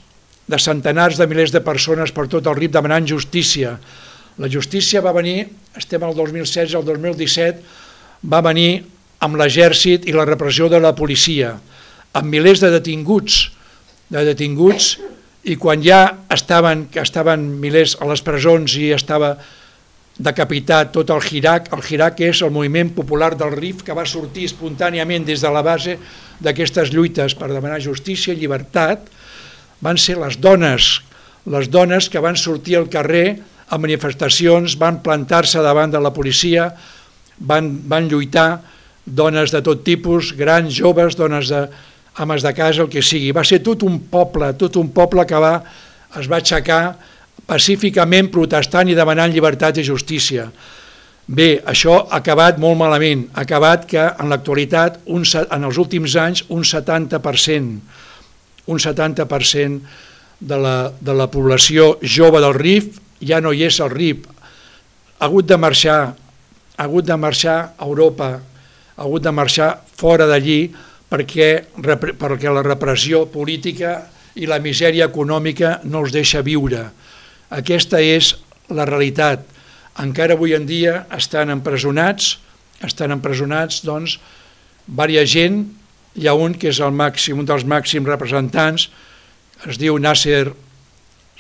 de centenars de milers de persones per tot el RIP demanant justícia. La justícia va venir, estem al 2016, al 2017, va venir amb l'exèrcit i la repressió de la policia, amb milers de detinguts, de detinguts, i quan ja estaven, que estaven milers a les presons i estava decapitat tot el Hirac, el Hirac és el moviment popular del RIF que va sortir espontàniament des de la base d'aquestes lluites per demanar justícia i llibertat, van ser les dones, les dones que van sortir al carrer a manifestacions, van plantar-se davant de la policia, van, van lluitar, dones de tot tipus, grans, joves, dones de ames de casa, el que sigui. Va ser tot un poble, tot un poble que va, es va aixecar pacíficament protestant i demanant llibertat i justícia. Bé, això ha acabat molt malament, ha acabat que en l'actualitat, en els últims anys, un 70% un 70% de la, de la població jove del RIF ja no hi és al RIF. Ha hagut de marxar, ha hagut de marxar a Europa, ha hagut de marxar fora d'allí perquè, perquè la repressió política i la misèria econòmica no els deixa viure. Aquesta és la realitat. Encara avui en dia estan empresonats, estan empresonats, doncs, varia gent hi ha un que és el màxim, un dels màxims representants, es diu Nasser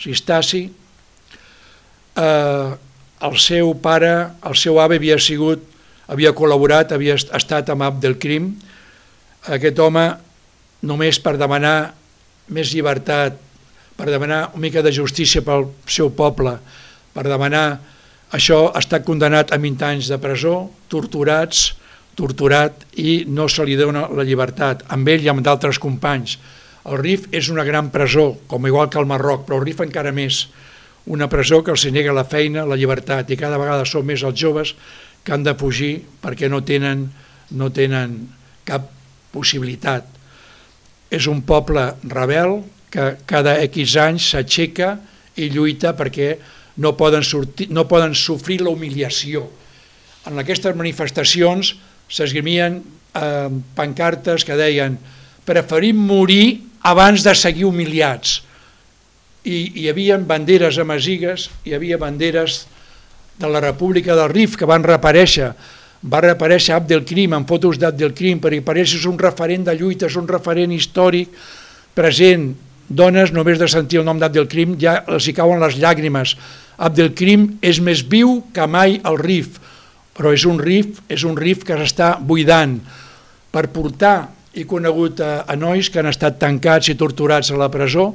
Sistasi, eh, el seu pare, el seu ave havia sigut, havia col·laborat, havia estat amb Abdelkrim, aquest home només per demanar més llibertat, per demanar una mica de justícia pel seu poble, per demanar això, ha estat condenat a 20 anys de presó, torturats, torturat i no se li dona la llibertat, amb ell i amb d'altres companys. El RIF és una gran presó, com igual que el Marroc, però el RIF encara més, una presó que els nega la feina, la llibertat, i cada vegada són més els joves que han de fugir perquè no tenen, no tenen cap possibilitat. És un poble rebel que cada X anys s'aixeca i lluita perquè no poden, sortir, no poden sofrir la humiliació. En aquestes manifestacions s'esgrimien eh, pancartes que deien preferim morir abans de seguir humiliats. I hi havia banderes amazigues, hi havia banderes de la República del Rif que van reaparèixer, va reaparèixer Abdelkrim amb fotos d'Abdelkrim perquè pareixes un referent de lluita, és un referent històric present. Dones, només de sentir el nom d'Abdelkrim ja els hi cauen les llàgrimes. Abdelkrim és més viu que mai al Rif però és un RIF, és un RIF que s'està buidant per portar, he conegut a, a nois que han estat tancats i torturats a la presó,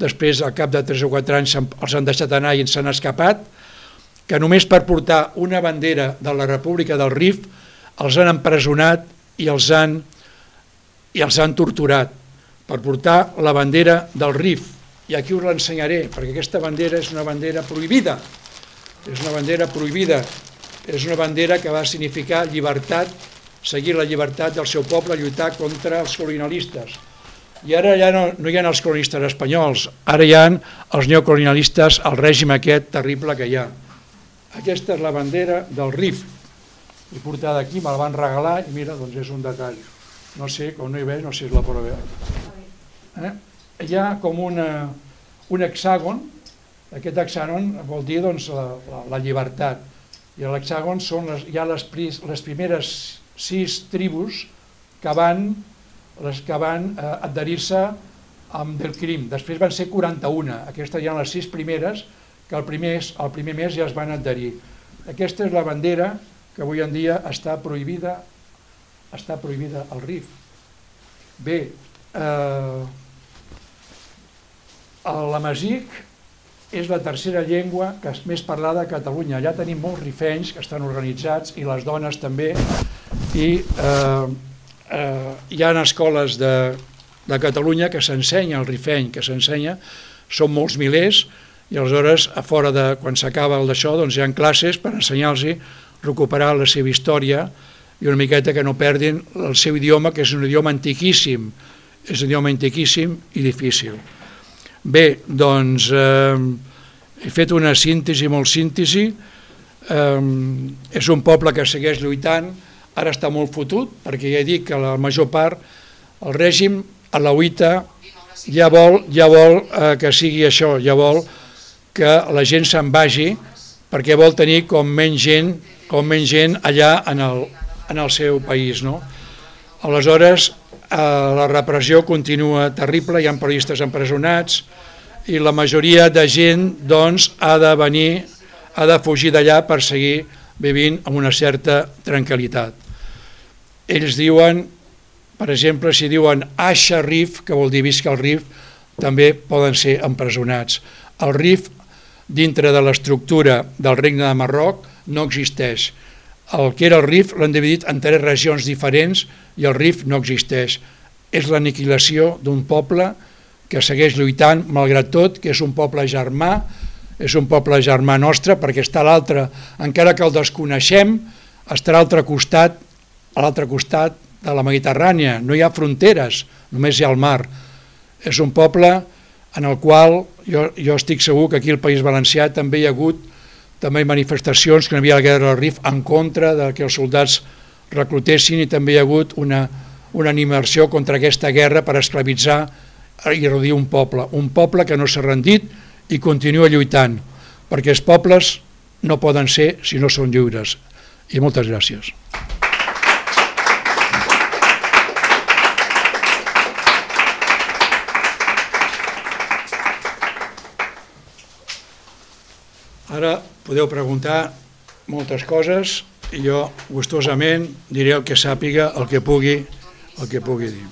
després al cap de 3 o 4 anys els han deixat anar i ens han escapat, que només per portar una bandera de la República del RIF els han empresonat i els han, i els han torturat per portar la bandera del RIF. I aquí us l'ensenyaré, perquè aquesta bandera és una bandera prohibida, és una bandera prohibida és una bandera que va significar llibertat, seguir la llibertat del seu poble, lluitar contra els colonialistes. I ara ja no, no hi ha els colonialistes espanyols, ara hi ha els neocolonialistes, el règim aquest terrible que hi ha. Aquesta és la bandera del RIF. L'he portada aquí, me la van regalar i mira, doncs és un detall. No sé, com no hi veig, no sé si la pot veure. Eh? Hi ha com una, un hexàgon, aquest hexàgon vol dir doncs, la, la, la llibertat i l'hexàgon són hi ha les, les primeres sis tribus que van, les que van eh, adherir-se amb del crim. Després van ser 41, aquestes ja les sis primeres, que el primer, el primer mes ja es van adherir. Aquesta és la bandera que avui en dia està prohibida està prohibida al RIF. Bé, eh, l'Amazic és la tercera llengua que és més parlada a Catalunya. Allà tenim molts rifenys que estan organitzats i les dones també i eh, eh, hi ha escoles de, de Catalunya que s'ensenya el rifeny, que s'ensenya, són molts milers i aleshores a fora de quan s'acaba el d'això doncs hi ha classes per ensenyar-los recuperar la seva història i una miqueta que no perdin el seu idioma, que és un idioma antiquíssim, és un idioma antiquíssim i difícil. Bé, doncs eh, he fet una síntesi molt síntesi, eh, és un poble que segueix lluitant, ara està molt fotut, perquè ja he dit que la major part, el règim a la UITA ja vol, ja vol eh, que sigui això, ja vol que la gent se'n vagi, perquè vol tenir com menys gent, com menys gent allà en el, en el seu país. No? Aleshores, Eh, la repressió continua terrible, hi ha periodistes empresonats i la majoria de gent doncs, ha de venir, ha de fugir d'allà per seguir vivint amb una certa tranquil·litat. Ells diuen, per exemple, si diuen Aixa Rif, que vol dir visca el Rif, també poden ser empresonats. El Rif, dintre de l'estructura del regne de Marroc, no existeix. El que era el RIF l'han dividit en tres regions diferents i el RIF no existeix. És l'aniquilació d'un poble que segueix lluitant, malgrat tot, que és un poble germà, és un poble germà nostre, perquè està l'altre, encara que el desconeixem, està a l'altre costat, a l'altre costat de la Mediterrània, no hi ha fronteres, només hi ha el mar. És un poble en el qual jo, jo estic segur que aquí al País Valencià també hi ha hagut també manifestacions que hi havia la guerra del RIF en contra de que els soldats reclutessin i també hi ha hagut una, una animació contra aquesta guerra per esclavitzar i reduir un poble, un poble que no s'ha rendit i continua lluitant, perquè els pobles no poden ser si no són lliures. I moltes gràcies. Ara podeu preguntar moltes coses i jo gustosament diré el que sàpiga, el que pugui, el que pugui dir.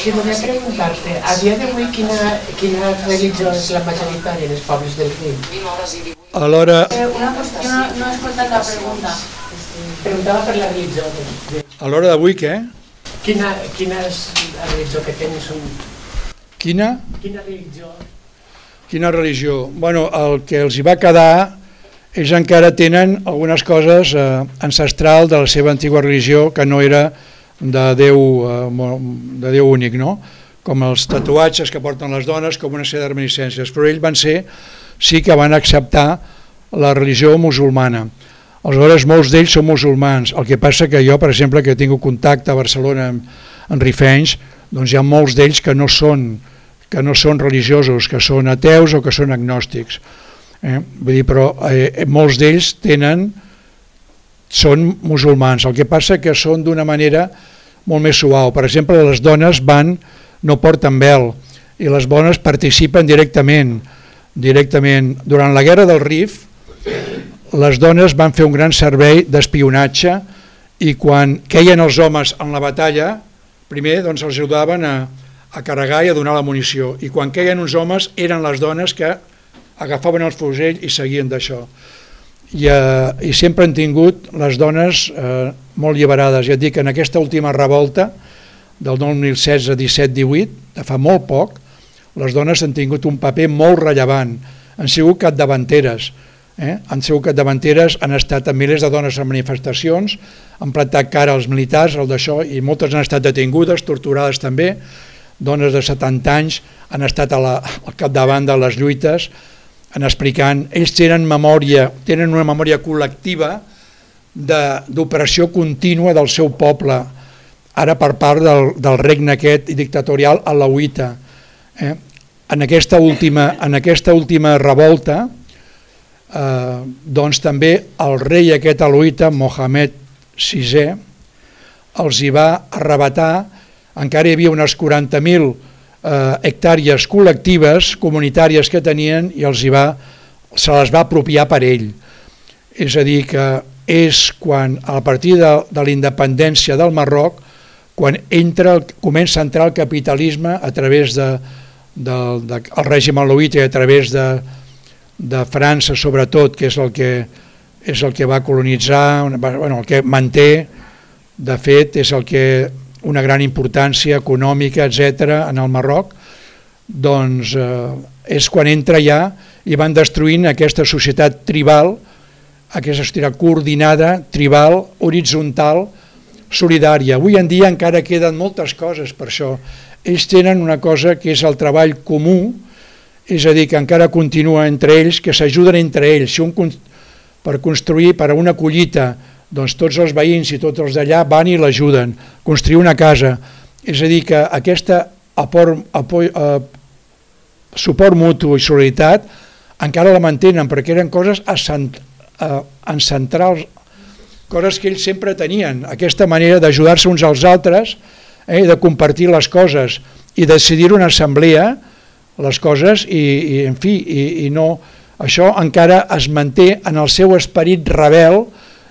I volia preguntar-te, a dia d'avui quina, quina religió és la majoritària dels pobles del riu? Alhora... Eh, una qüestió, no, no he escoltat la pregunta. Preguntava per la religió. A l'hora d'avui què? quina, quina és la religió que tens? Un, Quina? quina religió? Quina religió? Bueno, el que els hi va quedar ells encara tenen algunes coses eh, ancestral de la seva antiga religió que no era de Déu, eh, de Déu únic, no? com els tatuatges que porten les dones, com una sèrie de però ells van ser, sí que van acceptar la religió musulmana. Aleshores, molts d'ells són musulmans, el que passa que jo, per exemple, que tinc contacte a Barcelona amb, amb rifenys, doncs hi ha molts d'ells que no són que no són religiosos, que són ateus o que són agnòstics. Eh? Vull dir, però eh, molts d'ells tenen, són musulmans, el que passa que són d'una manera molt més suau. Per exemple, les dones van, no porten vel, i les dones participen directament. directament. Durant la guerra del Rif, les dones van fer un gran servei d'espionatge i quan queien els homes en la batalla, primer doncs, els ajudaven a, a carregar i a donar la munició. I quan queien uns homes eren les dones que agafaven el fusell i seguien d'això. I, eh, I sempre han tingut les dones eh, molt lliberades. Ja et dic, en aquesta última revolta del 2016, 17, 18, de fa molt poc, les dones han tingut un paper molt rellevant. Han sigut capdavanteres. Eh? Han sigut capdavanteres, han estat amb milers de dones en manifestacions, han plantat cara als militars, el d'això, i moltes han estat detingudes, torturades també, dones de 70 anys han estat a la, al capdavant de les lluites, en explicant, ells tenen memòria, tenen una memòria col·lectiva d'operació contínua del seu poble, ara per part del, del regne aquest dictatorial a l'Auita. Eh? En, aquesta última, en aquesta última revolta, eh, doncs també el rei aquest alauita, Mohamed VI, els hi va arrebatar encara hi havia unes 40.000 eh, hectàrees col·lectives, comunitàries que tenien i els hi va, se les va apropiar per ell. És a dir, que és quan a partir de, de la independència del Marroc, quan entra, comença a entrar el capitalisme a través de, del de, el règim alauita i a través de, de França sobretot, que és el que, és el que va colonitzar, bueno, el que manté, de fet, és el que una gran importància econòmica, etc en el Marroc, doncs eh, és quan entra ja i van destruint aquesta societat tribal, aquesta societat coordinada, tribal, horitzontal, solidària. Avui en dia encara queden moltes coses per això. Ells tenen una cosa que és el treball comú, és a dir, que encara continua entre ells, que s'ajuden entre ells. Si un, per construir, per a una collita, doncs tots els veïns i tots els d'allà van i l'ajuden. Construir una casa. És a dir, que aquesta aport, eh, suport mutu i solidaritat encara la mantenen, perquè eren coses en centrals, coses que ells sempre tenien, aquesta manera d'ajudar-se uns als altres, eh, de compartir les coses i decidir una assemblea les coses i, i en fi, i, i no, això encara es manté en el seu esperit rebel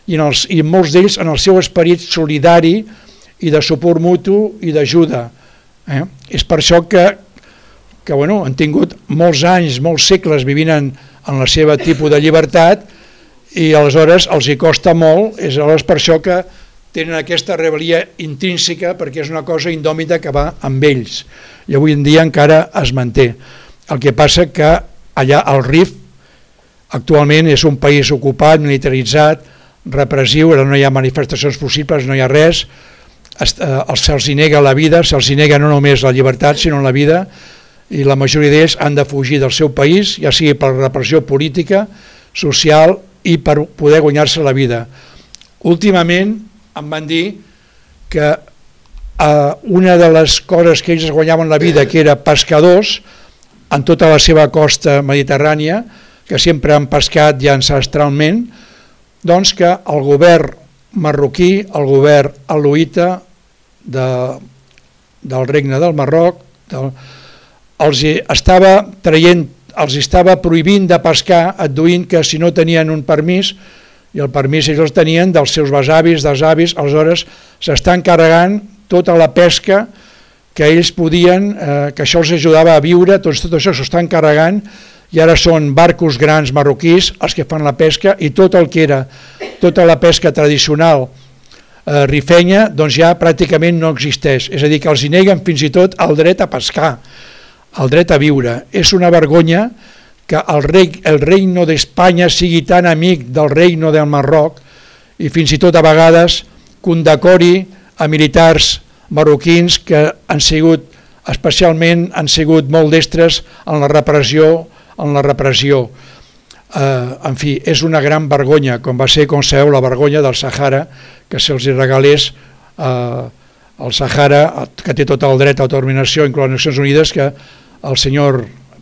i, en els, i molts d'ells en el seu esperit solidari i de suport mutu i d'ajuda. Eh? És per això que, que bueno, han tingut molts anys, molts segles vivint en, en la seva tipus de llibertat i aleshores els hi costa molt, és aleshores per això que tenen aquesta rebel·lia intrínseca perquè és una cosa indòmita que va amb ells i avui en dia encara es manté. El que passa que allà al RIF actualment és un país ocupat, militaritzat, repressiu, ara no hi ha manifestacions possibles, no hi ha res, eh, se'ls nega la vida, se'ls nega no només la llibertat sinó la vida i la majoria d'ells han de fugir del seu país, ja sigui per repressió política, social i per poder guanyar-se la vida. Últimament em van dir que eh, una de les coses que ells es guanyaven la vida, que era pescadors, en tota la seva costa mediterrània, que sempre han pescat ja ancestralment, doncs que el govern marroquí, el govern aluïta de, del regne del Marroc, del, els estava traient, els estava prohibint de pescar, adduint que si no tenien un permís i el permís ells els tenien dels seus besavis, dels avis, aleshores s'estan carregant tota la pesca que ells podien, eh, que això els ajudava a viure, tots, tot això s'ho estan carregant i ara són barcos grans marroquís els que fan la pesca i tot el que era tota la pesca tradicional eh, rifenya doncs ja pràcticament no existeix, és a dir que els hi neguen fins i tot el dret a pescar, el dret a viure. És una vergonya que el, rei, el reino d'Espanya sigui tan amic del reino del Marroc i fins i tot a vegades condecori a militars marroquins que han sigut especialment han sigut molt destres en la repressió en la repressió eh, en fi, és una gran vergonya com va ser, com sabeu, la vergonya del Sahara que se'ls regalés eh, el Sahara, que té tot el dret a autodeterminació, incloent les Nacions Unides, que el senyor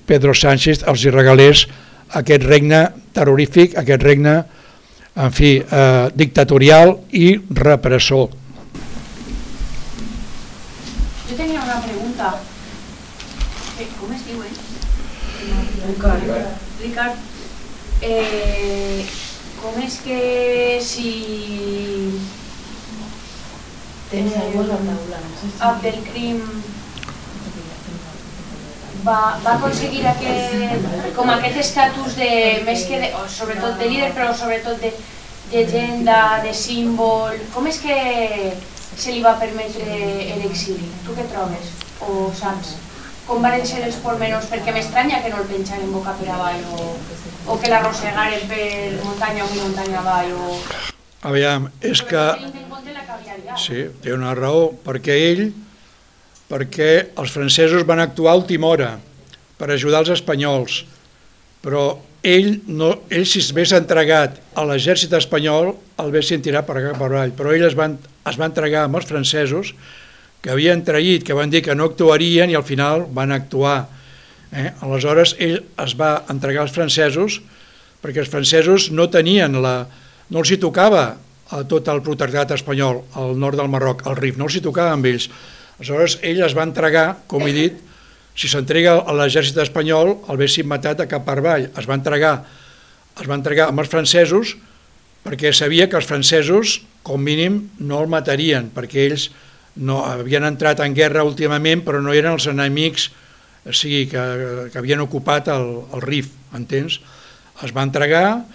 Pedro Sánchez els hi regalés aquest regne terrorífic, aquest regne en fi, eh, dictatorial i repressor. Yo tenía una pregunta. ¿Cómo es diu, eh? Ricard. Ricard, eh, com és que si Tens aigua a la taula. Abdelkrim va, va aconseguir aquest, com aquest estatus de, més que de, sobretot de líder, però sobretot de llegenda, de símbol, com és que se li va permetre l'exili? Tu què trobes? O saps? Com van ser els pormenors? Perquè m'estranya que no el penjaren boca per avall o, o que l'arrossegaren per muntanya o muntanya avall o... Aviam, és que... Sí, té una raó, perquè ell perquè els francesos van actuar a última hora per ajudar els espanyols, però ell, no, ell si s'hagués entregat a l'exèrcit espanyol, el haguessin tirat per, per avall, però ell es va, es va entregar amb els francesos, que havien traït, que van dir que no actuarien i al final van actuar. Eh? Aleshores ell es va entregar als francesos perquè els francesos no tenien la... no els hi tocava a tot el protectorat espanyol, al nord del Marroc, al Rif, no els hi tocava amb ells, Aleshores, ell es va entregar, com he dit, si s'entrega a l'exèrcit espanyol el haguessin matat a cap per avall. Es va entregar, es va entregar amb els francesos perquè sabia que els francesos, com mínim, no el matarien, perquè ells no havien entrat en guerra últimament, però no eren els enemics o sigui, que, que havien ocupat el, el RIF, entens? Es va entregar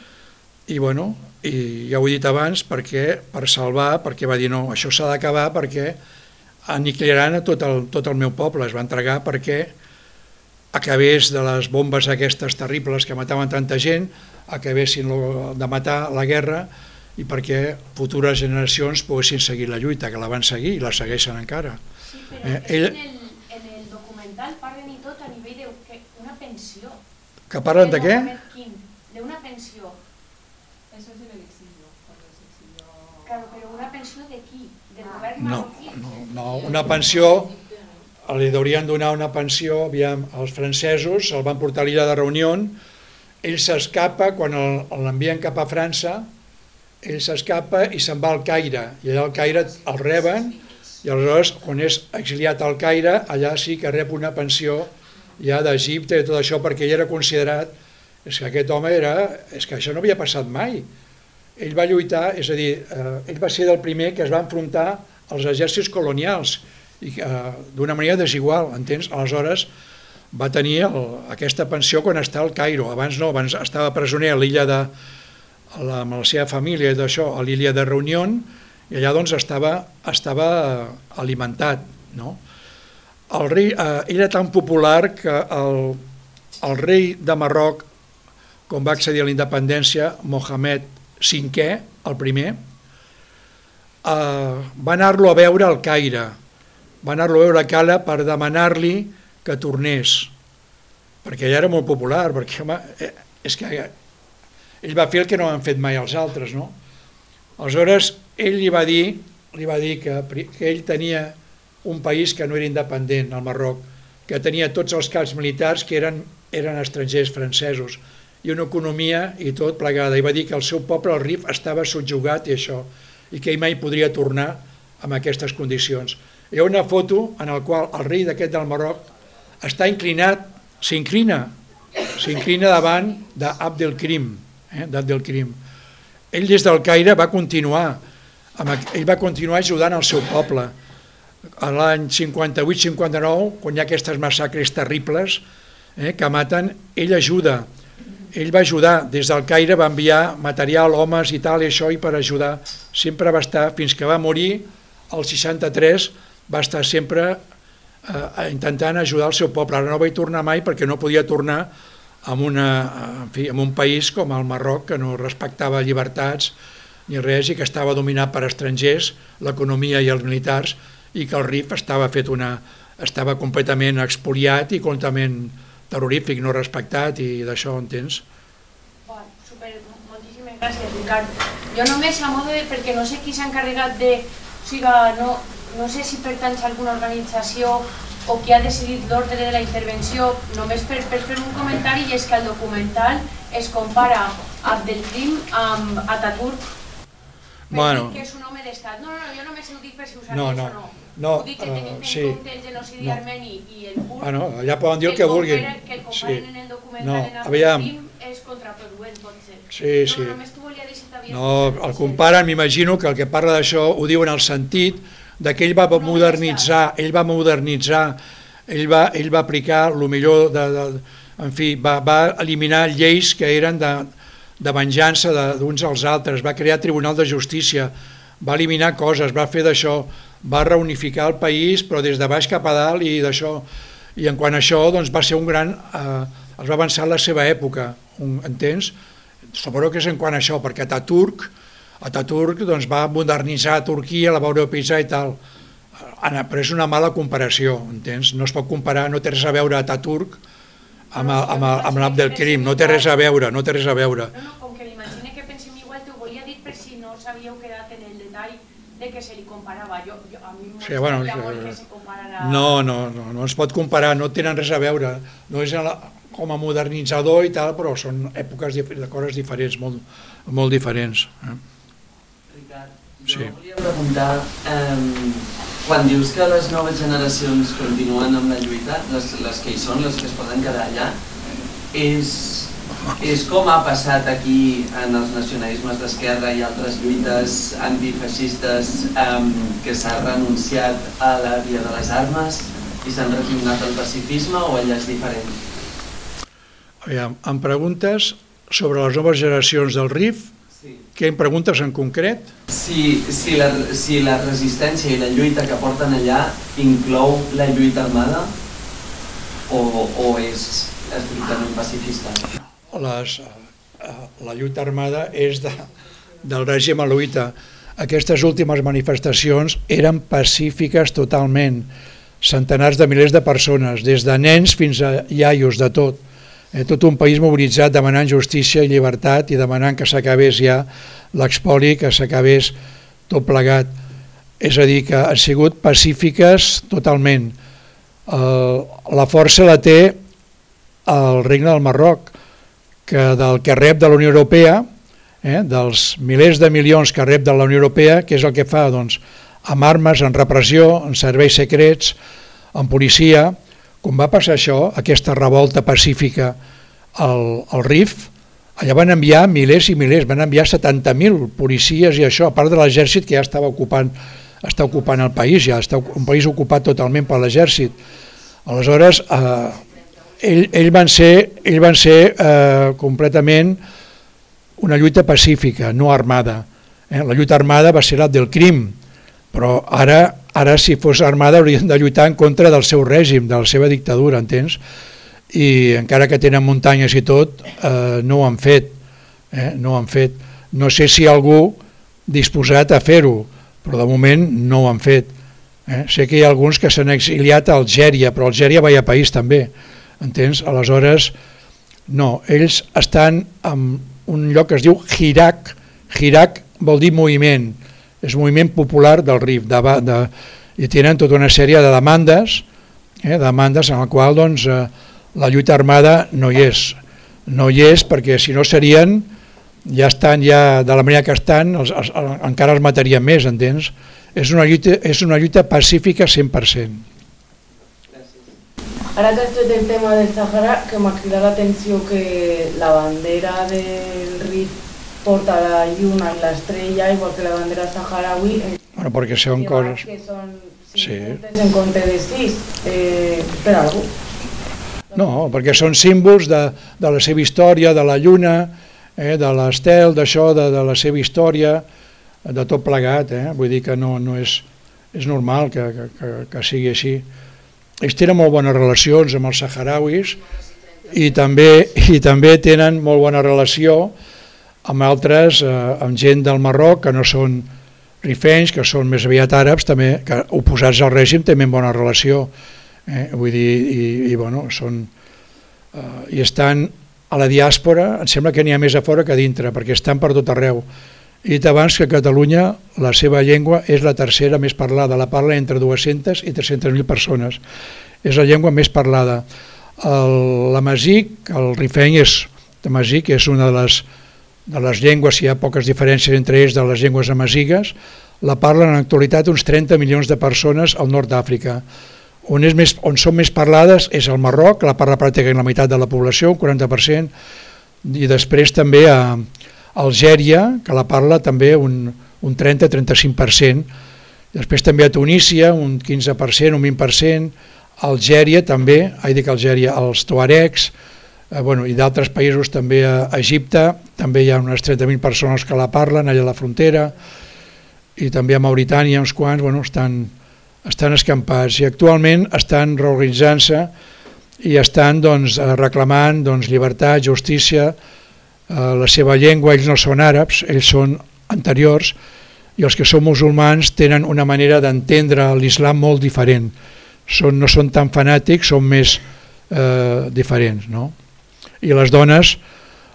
i, bueno, i ja ho he dit abans, perquè, per salvar, perquè va dir no, això s'ha d'acabar perquè aniquilaran a tot el, tot el meu poble, es va entregar perquè acabés de les bombes aquestes terribles que mataven tanta gent, acabessin de matar la guerra i perquè futures generacions poguessin seguir la lluita, que la van seguir i la segueixen encara. Sí, però eh, ell... en, el, en el documental parlen i tot a nivell d'una pensió. Que parlen de què? D'una pensió. Eso es el exilio, cuando. Claro, però una pensió de qui? Del govern no, marroquí? No, no, una pensió li haurien donar una pensió aviam, als francesos, el van portar a l'illa de Reunió, ell s'escapa, quan l'envien cap a França, ell s'escapa i se'n va al Caire, i allà al Caire el reben, i aleshores, quan és exiliat al Caire, allà sí que rep una pensió ja d'Egipte i tot això, perquè ell era considerat, és que aquest home era, és que això no havia passat mai. Ell va lluitar, és a dir, eh, ell va ser del primer que es va enfrontar als exèrcits colonials, i eh, d'una manera desigual, entens? Aleshores, va tenir el, aquesta pensió quan està al Cairo, abans no, abans estava presoner a l'illa de, a la, amb la seva família i d'això, a l'illa de Reunió, i allà doncs estava, estava alimentat. No? El rei, eh, era tan popular que el, el rei de Marroc, com va accedir a la independència, Mohamed V, el primer, eh, va anar-lo a veure al Caire, va anar-lo a veure a Cala per demanar-li que tornés, perquè ella era molt popular, perquè home, eh, és que ell va fer el que no han fet mai els altres, no? Aleshores, ell li va dir, li va dir que, que ell tenia un país que no era independent, el Marroc, que tenia tots els caps militars que eren, eren estrangers francesos, i una economia i tot plegada, i va dir que el seu poble, el RIF, estava subjugat i això, i que ell mai podria tornar amb aquestes condicions. Hi ha una foto en la qual el rei d'aquest del Marroc està inclinat, s'inclina, s'inclina davant d'Abdelkrim, eh, d'Abdelkrim. Ell des del Caire va continuar, amb, ell va continuar ajudant el seu poble. A l'any 58-59, quan hi ha aquestes massacres terribles eh, que maten, ell ajuda, ell va ajudar, des del Caire va enviar material, homes i tal, i això, i per ajudar, sempre va estar, fins que va morir, el 63, va estar sempre eh, intentant ajudar el seu poble. Ara no vaig tornar mai perquè no podia tornar en, una, en, fi, en un país com el Marroc que no respectava llibertats ni res i que estava dominat per estrangers, l'economia i els militars, i que el RIF estava fet una, estava completament expoliat i completament terrorífic, no respectat i d'això, entens? Bon, super, moltíssimes gràcies, Ricard. Jo només a mode, perquè no sé qui s'ha encarregat de... O sigui, no, no sé si pertanys a alguna organització o qui ha decidit l'ordre de la intervenció, només per, per fer un comentari, i és que el documental es compara Abdelkrim amb Ataturk, bueno. que és un home d'estat. No, no, no, jo només ho dic per si sabies no, no. o no. No, ho dic que tenint uh, sí. en compte el genocidi no. armeni i el kurd, ah, no, allà poden dir el que, que vulguin. Que el comparen sí. en el documental no, en Abdelkrim és contraproduent, pot ser. Sí, no, sí. només t'ho volia dir si t'havia... No, el comparen, m'imagino que el que parla d'això ho diu en el sentit de que ell va modernitzar, ell va modernitzar, ell va, ell va aplicar el millor, de, de, en fi, va, va eliminar lleis que eren de, de venjança d'uns als altres, va crear Tribunal de Justícia, va eliminar coses, va fer d'això, va reunificar el país, però des de baix cap a dalt i d'això. I en quant a això, doncs, va ser un gran... Eh, els va avançar la seva època, un, entens? Suposo que és en quant a això, perquè Ataturk, Ataturk doncs, va modernitzar Turquia, la va europeïtzar i tal. Ana, però és una mala comparació, entens? No es pot comparar, no té res a veure Ataturk amb, amb, amb l'Abdelkrim, no té res a veure, no té res a veure. No, no, com que m'imagine que pensem igual, t'ho volia dir per si no s'havíeu quedat en el detall de que se li comparava. Jo, jo, a mi sí, bueno, molt que se compararà... No, no, no, no es pot comparar, no tenen res a veure. No és la, com a modernitzador i tal, però són èpoques de coses diferents, molt, molt diferents. Eh? Ricard, jo sí. volia preguntar, eh, quan dius que les noves generacions continuen amb la lluita, les, les que hi són, les que es poden quedar allà, és, és com ha passat aquí en els nacionalismes d'esquerra i altres lluites antifeixistes um, que s'ha renunciat a la via de les armes i s'han resignat al pacifisme o allà és diferent? Aviam, em preguntes sobre les noves generacions del RIF, Sí. què em preguntes en concret? Si, si, la, si la resistència i la lluita que porten allà inclou la lluita armada o, o és estrictament pacifista? Les, eh, la lluita armada és de, del règim a la lluita. Aquestes últimes manifestacions eren pacífiques totalment, centenars de milers de persones, des de nens fins a iaios, de tot. Eh, tot un país mobilitzat demanant justícia i llibertat i demanant que s'acabés ja l'expoli, que s'acabés tot plegat. És a dir, que han sigut pacífiques totalment. Eh, la força la té el regne del Marroc, que del que rep de la Unió Europea, eh, dels milers de milions que rep de la Unió Europea, què és el que fa? Doncs amb armes, en repressió, en serveis secrets, en policia, quan va passar això, aquesta revolta pacífica al, al RIF, allà van enviar milers i milers, van enviar 70.000 policies i això, a part de l'exèrcit que ja estava ocupant, està ocupant el país, ja està un país ocupat totalment per l'exèrcit. Aleshores, eh, ell, van ser, ell van ser eh, completament una lluita pacífica, no armada. Eh? La lluita armada va ser la del crim, però ara, ara si fos armada haurien de lluitar en contra del seu règim, de la seva dictadura, entens? I encara que tenen muntanyes i tot, eh, no ho han fet, eh? no ho han fet. No sé si algú disposat a fer-ho, però de moment no ho han fet. Eh? Sé que hi ha alguns que s'han exiliat a Algèria, però Algèria va a país també, entens? Aleshores, no, ells estan en un lloc que es diu Hirak, Hirak vol dir moviment, és moviment popular del RIF, de, de, i tenen tota una sèrie de demandes, eh, demandes en la qual doncs, eh, la lluita armada no hi és, no hi és perquè si no serien, ja estan ja de la manera que estan, els, els, encara els matarien més, entens? És una lluita, és una lluita pacífica 100%. Ara que has tret el tema del Sahara, que m'ha cridat l'atenció que la bandera del RIF porta la lluna i l'estrella, igual que la bandera saharaui. Bueno, perquè són que coses... Que són Sí. en compte de sis, eh, per algú. No, perquè són símbols de, de la seva història, de la lluna, eh, de l'estel, d'això, de, de la seva història, de tot plegat. Eh? Vull dir que no, no és, és normal que, que, que, que sigui així. Ells tenen molt bones relacions amb els saharauis i també, i també tenen molt bona relació amb altres, eh, amb gent del Marroc que no són rifenys, que són més aviat àrabs, també, que oposats al règim tenen bona relació. Eh? Vull dir, i, i bueno, són, eh, i estan a la diàspora, em sembla que n'hi ha més a fora que a dintre, perquè estan per tot arreu. He dit abans que a Catalunya la seva llengua és la tercera més parlada, la parla entre 200 i 300.000 persones. És la llengua més parlada. El, la Masic, el rifeny és, de Masic és una de les, de les llengües, hi ha poques diferències entre ells de les llengües amazigues, la parlen en l'actualitat uns 30 milions de persones al nord d'Àfrica. On, és més, on són més parlades és el Marroc, la parla pràcticament la meitat de la població, un 40%, i després també a Algèria, que la parla també un, un 30-35%, després també a Tunísia, un 15%, un 20%, Algèria també, he dit que Algèria, els tuaregs, eh, bueno, i d'altres països també a Egipte, també hi ha unes 30.000 persones que la parlen allà a la frontera, i també a Mauritània uns quants, bueno, estan, estan escampats i actualment estan reorganitzant-se i estan doncs, eh, reclamant doncs, llibertat, justícia, eh, la seva llengua, ells no són àrabs, ells són anteriors i els que són musulmans tenen una manera d'entendre l'islam molt diferent. Són, no són tan fanàtics, són més eh, diferents. No? I les dones,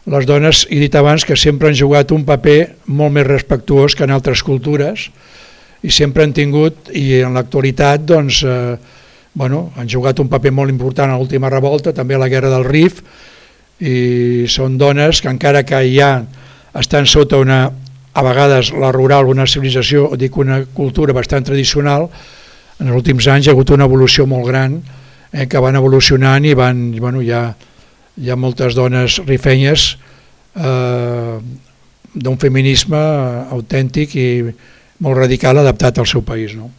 les dones, he dit abans que sempre han jugat un paper molt més respectuós que en altres cultures i sempre han tingut, i en l'actualitat doncs, eh, bueno, han jugat un paper molt important a l'última revolta, també a la guerra del Rif, i són dones que encara que ja estan sota una, a vegades la rural, una civilització, dic una cultura bastant tradicional, en els últims anys hi ha hagut una evolució molt gran eh, que van evolucionant i van, bueno, ha, hi ha moltes dones rifenyes eh, d'un feminisme autèntic i molt radical adaptat al seu país. No?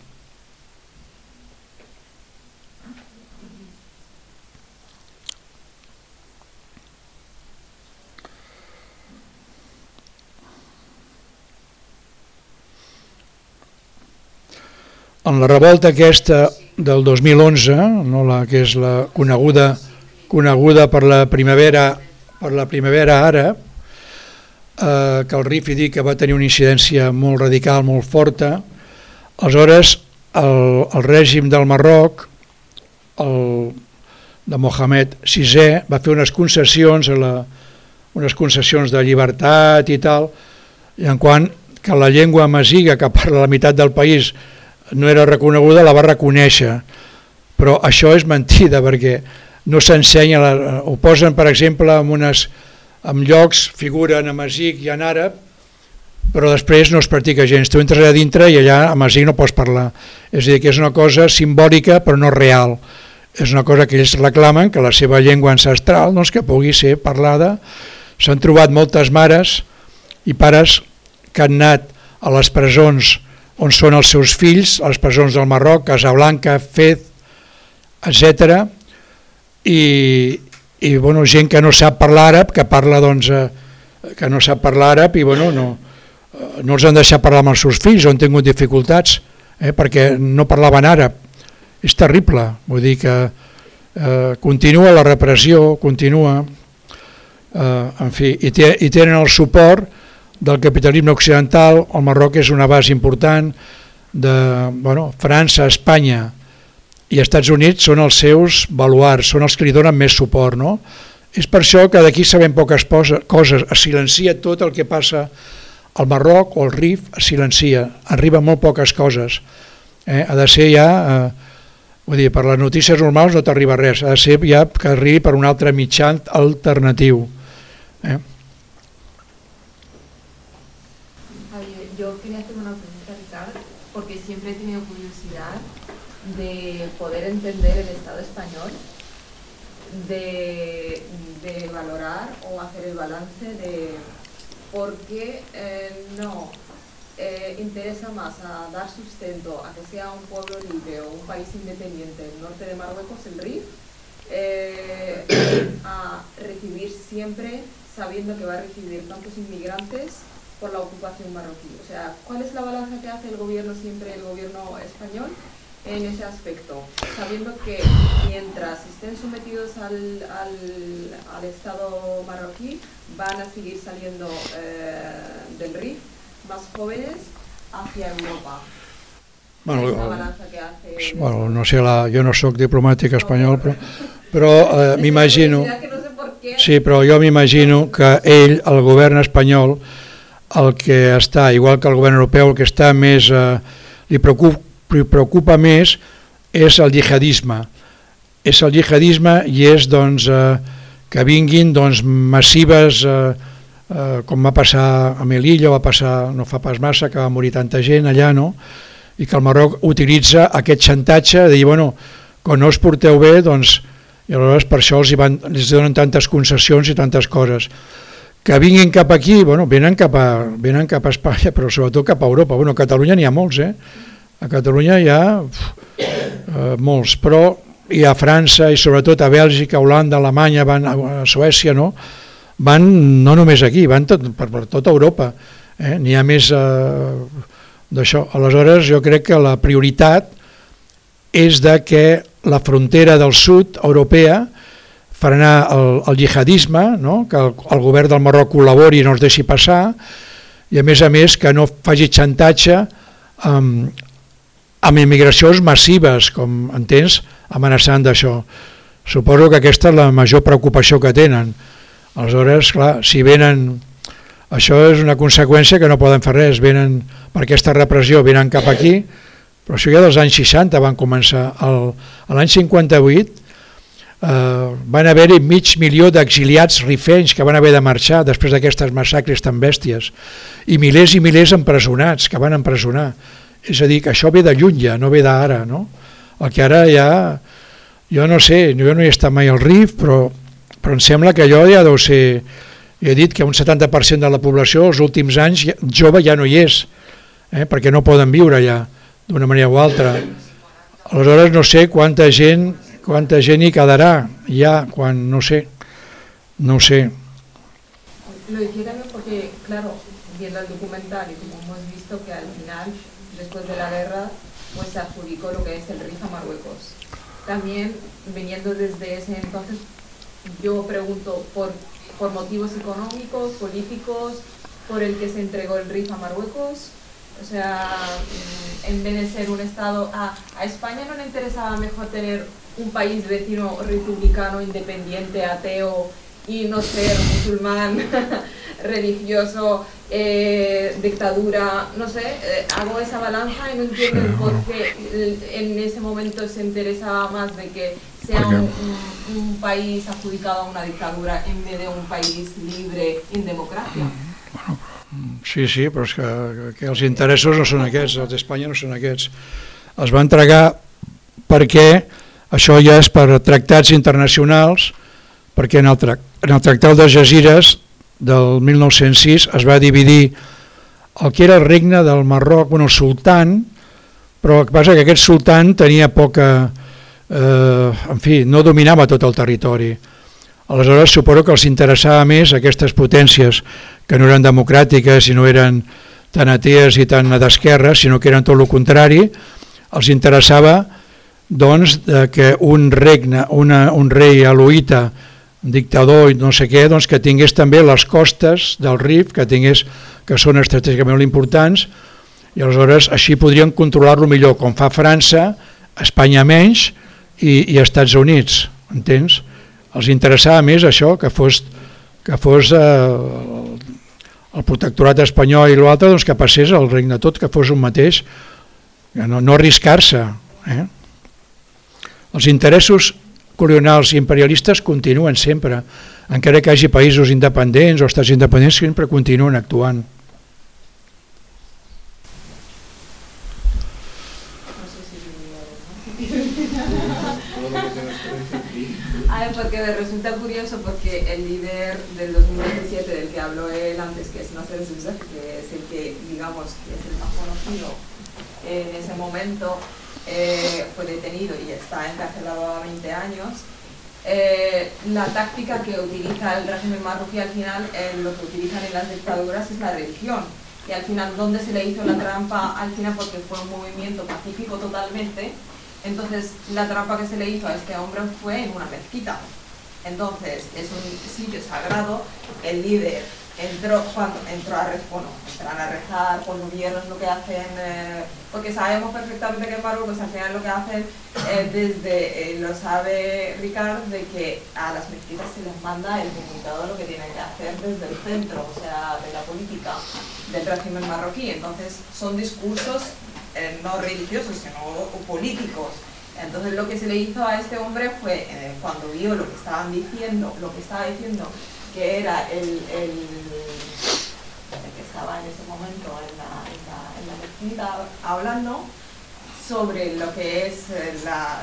en la revolta aquesta del 2011, no la que és la coneguda coneguda per la primavera per la primavera àrab, eh, que el Rifidi que va tenir una incidència molt radical, molt forta, aleshores el, el règim del Marroc, el, de Mohamed VI, va fer unes concessions, a la, unes concessions de llibertat i tal, i en quant que la llengua masiga que parla la meitat del país no era reconeguda, la va reconèixer. Però això és mentida perquè no s'ensenya, ho posen per exemple en, unes, en llocs, figuren a Masic i en àrab, però després no es practica gens. Tu entres allà dintre i allà a Masic no pots parlar. És a dir, que és una cosa simbòlica però no real. És una cosa que ells reclamen, que la seva llengua ancestral doncs, que pugui ser parlada. S'han trobat moltes mares i pares que han anat a les presons on són els seus fills, a les presons del Marroc, Casablanca, Fez, etc. I, i bueno, gent que no sap parlar àrab, que parla doncs, eh, que no sap parlar àrab i bueno, no, eh, no els han deixat parlar amb els seus fills, han tingut dificultats, eh, perquè no parlaven àrab. És terrible, vull dir que eh, continua la repressió, continua, eh, en fi, i, té, i tenen el suport del capitalisme occidental, el Marroc és una base important de bueno, França, Espanya i Estats Units són els seus baluars, són els que li donen més suport. No? És per això que d'aquí sabem poques coses, es silencia tot el que passa al Marroc o al Rif, es silencia, arriba molt poques coses. Eh? Ha de ser ja, eh, vull dir, per les notícies normals no t'arriba res, ha de ser ja que arribi per un altre mitjà alternatiu. Eh? Entender el Estado español, de, valorar o hacer el balance de por qué eh, no eh, interesa más a dar sustento a que sea un pueblo libre o un país independiente el norte de Marruecos, el RIF, eh, (coughs) a recibir siempre sabiendo que va a recibir tantos inmigrantes por la ocupación marroquí. O sea, ¿cuál es la balanza que hace el gobierno siempre, el gobierno español, en ese aspecto? Sabiendo que mientras estén sometidos al, al, Estado marroquí, van a seguir saliendo eh, del RIF más jóvenes hacia Europa. Bueno, que bueno no sé, la, jo no sóc diplomàtic espanyol, però, però eh, m'imagino... Sí, però jo m'imagino que ell, el govern espanyol, el que està, igual que el govern europeu, el que està més, eh, li, preocupa, preocupa més és el jihadisme. És el jihadisme i és doncs, eh, que vinguin doncs, massives, eh, eh, com va passar a Melilla, va passar no fa pas massa, que va morir tanta gent allà, no? i que el Marroc utilitza aquest xantatge de dir, bueno, quan no us porteu bé, doncs, i aleshores per això els, hi van, els donen tantes concessions i tantes coses que vinguin cap aquí, bueno, venen cap a, venen cap a Espanya, però sobretot cap a Europa. Bueno, a Catalunya n'hi ha molts, eh? A Catalunya hi ha uf, eh, molts, però hi ha França i sobretot a Bèlgica, Holanda, Alemanya, van a, a Suècia, no? Van no només aquí, van tot, per, per tota Europa. Eh? N'hi ha més eh, d'això. Aleshores, jo crec que la prioritat és de que la frontera del sud europea frenar el, el jihadisme, no? que el, el govern del Marroc col·labori i no es deixi passar, i a més a més que no faci xantatge amb, amb immigracions massives, com entens, amenaçant d'això. Suposo que aquesta és la major preocupació que tenen. Aleshores, clar, si venen... Això és una conseqüència que no poden fer res, venen per aquesta repressió, venen cap aquí, però això ja dels anys 60 van començar. L'any 58 eh, van haver-hi mig milió d'exiliats rifenys que van haver de marxar després d'aquestes massacres tan bèsties i milers i milers empresonats que van empresonar És a dir, que això ve de lluny ja, no ve d'ara, no? El que ara ja, jo no sé, jo no he estat mai al RIF, però, però em sembla que allò ja deu ser, jo he dit que un 70% de la població els últims anys jove ja no hi és, eh? perquè no poden viure ja d'una manera o altra. Aleshores no sé quanta gent, quanta gent hi quedarà ja, quan no sé, no sé. Lo también porque, claro, viendo el documental y como hemos visto que al la guerra, pues se adjudicó lo que es el RIF a Marruecos. También, viniendo desde ese entonces, yo pregunto por, por motivos económicos, políticos, por el que se entregó el RIF a Marruecos. O sea, mm, en vez de ser un Estado, a, a España no le interesaba mejor tener un país vecino republicano, independiente, ateo y no ser musulmán, (laughs) religioso, eh, dictadura, no sé, eh, hago esa balanza y no entiendo el por qué en ese momento se interesaba más de que sea un, un- un país adjudicado a una dictadura en vez de un país libre en democracia. Sí, sí, però és que, que els interessos no són aquests, els d'Espanya no són aquests. Es va entregar perquè això ja és per tractats internacionals, perquè en el, tra en el tractat de Jazires del 1906 es va dividir el que era el regne del Marroc, bueno, el sultan, però el que passa que aquest sultan tenia poca... Eh, en fi, no dominava tot el territori. Aleshores suposo que els interessava més aquestes potències que no eren democràtiques i no eren tan atees i tan d'esquerra, sinó que eren tot el contrari, els interessava doncs, que un regne, una, un rei aloïta, dictador i no sé què, doncs, que tingués també les costes del Rif, que tingués que són estratègicament importants, i aleshores així podrien controlar-lo millor, com fa França, Espanya menys i, i Estats Units, entens? Els interessava més això, que fos, que fos eh, el protectorat espanyol i l'altre doncs, que passés el regne tot, que fos un mateix, no, no arriscar-se. Eh? Els interessos colonials i imperialistes continuen sempre, encara que hi hagi països independents o estats independents, sempre continuen actuant. No sé si A ver, porque resulta curioso porque el líder del 2017 del que habló él antes, que es Nasser Zouza, que es el que, digamos, que es el más conocido en ese momento, eh, fue detenido y está encarcelado a 20 años. Eh, la táctica que utiliza el régimen marroquí al final, eh, lo que utilizan en las dictaduras es la religión. Y al final, ¿dónde se le hizo la trampa? Al final, porque fue un movimiento pacífico totalmente. Entonces, la trampa que se le hizo a este hombre fue en una mezquita. Entonces, es un sitio sagrado. El líder entró, cuando entró a bueno, a rezar, cuando vieron lo que hacen, eh, porque sabemos perfectamente que en Marruecos al final lo que hacen, eh, desde, lo sabe Ricard, de que a las mezquitas se les manda el comunicado de lo que tienen que hacer desde el centro, o sea, de la política del régimen marroquí. Entonces, son discursos eh, no religiosos, sino políticos. Entonces lo que se le hizo a este hombre fue, eh, cuando vio lo que estaban diciendo, lo que estaba diciendo, que era el, el, que estaba en ese momento en la, en la, en hablando sobre lo que es eh,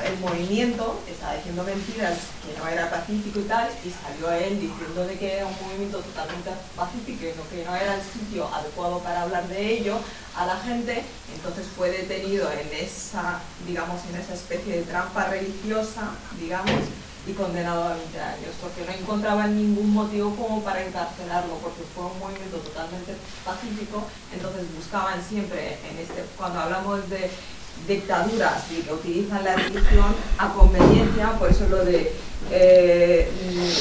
el movimiento, estaba diciendo mentiras, que no era pacífico y tal, y salió él diciendo de que era un movimiento totalmente pacífico que no era el sitio adecuado para hablar de ello a la gente, entonces fue detenido en esa, digamos, en esa especie de trampa religiosa, digamos, y condenado a 20 años, porque no encontraban ningún motivo como para encarcelarlo, porque fue un movimiento totalmente pacífico, entonces buscaban siempre, en este, cuando hablamos de dictaduras y que utilizan la religión a conveniencia, por eso lo de eh,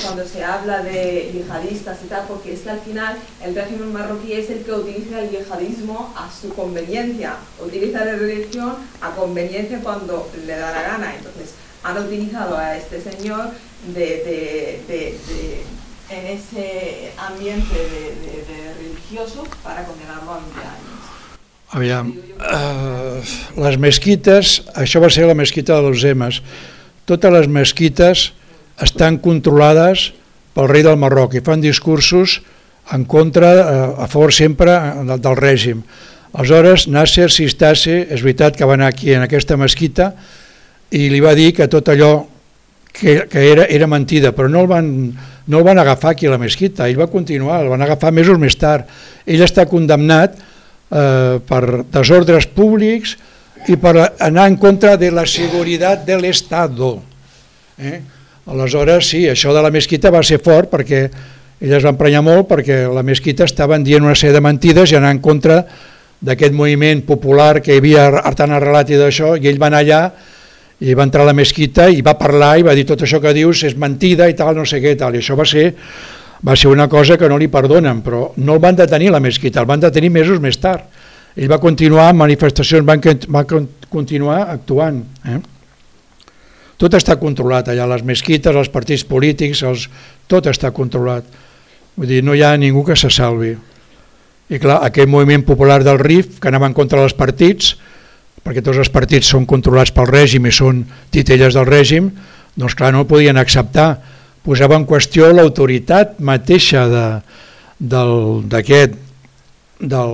cuando se habla de yihadistas y tal, porque es que al final el régimen marroquí es el que utiliza el yihadismo a su conveniencia, utiliza la religión a conveniencia cuando le da la gana. Entonces han utilizado a este señor de, de- de- en ese ambiente de, de- de religioso para condenarlo a 20 años. Aviam, eh, les mesquites, això va ser la mesquita de los Emes, totes les mesquites estan controlades pel rei del Marroc i fan discursos en contra, eh, a favor sempre del, del règim. Aleshores, Nasser Sistase, és veritat que va anar aquí en aquesta mesquita i li va dir que tot allò que, que era, era mentida, però no el, van, no el van agafar aquí a la mesquita, ell va continuar, el van agafar mesos més tard. Ell està condemnat eh, per desordres públics i per anar en contra de la seguretat de l'Estado. Eh? Aleshores, sí, això de la mesquita va ser fort perquè ella es va emprenyar molt perquè la mesquita estaven dient una sèrie de mentides i anar en contra d'aquest moviment popular que hi havia tan arrelat i d'això, i ell va anar allà i va entrar a la mesquita i va parlar i va dir tot això que dius és mentida i tal, no sé què, tal. i això va ser, va ser una cosa que no li perdonen, però no el van detenir a la mesquita, el van detenir mesos més tard. Ell va continuar amb manifestacions, van, va continuar actuant. Eh? Tot està controlat allà, les mesquites, els partits polítics, els, tot està controlat. Vull dir, no hi ha ningú que se salvi. I clar, aquest moviment popular del RIF, que anava en contra dels partits, perquè tots els partits són controlats pel règim i són titelles del règim, doncs clar, no podien acceptar. Posava en qüestió l'autoritat mateixa d'aquest, de, del,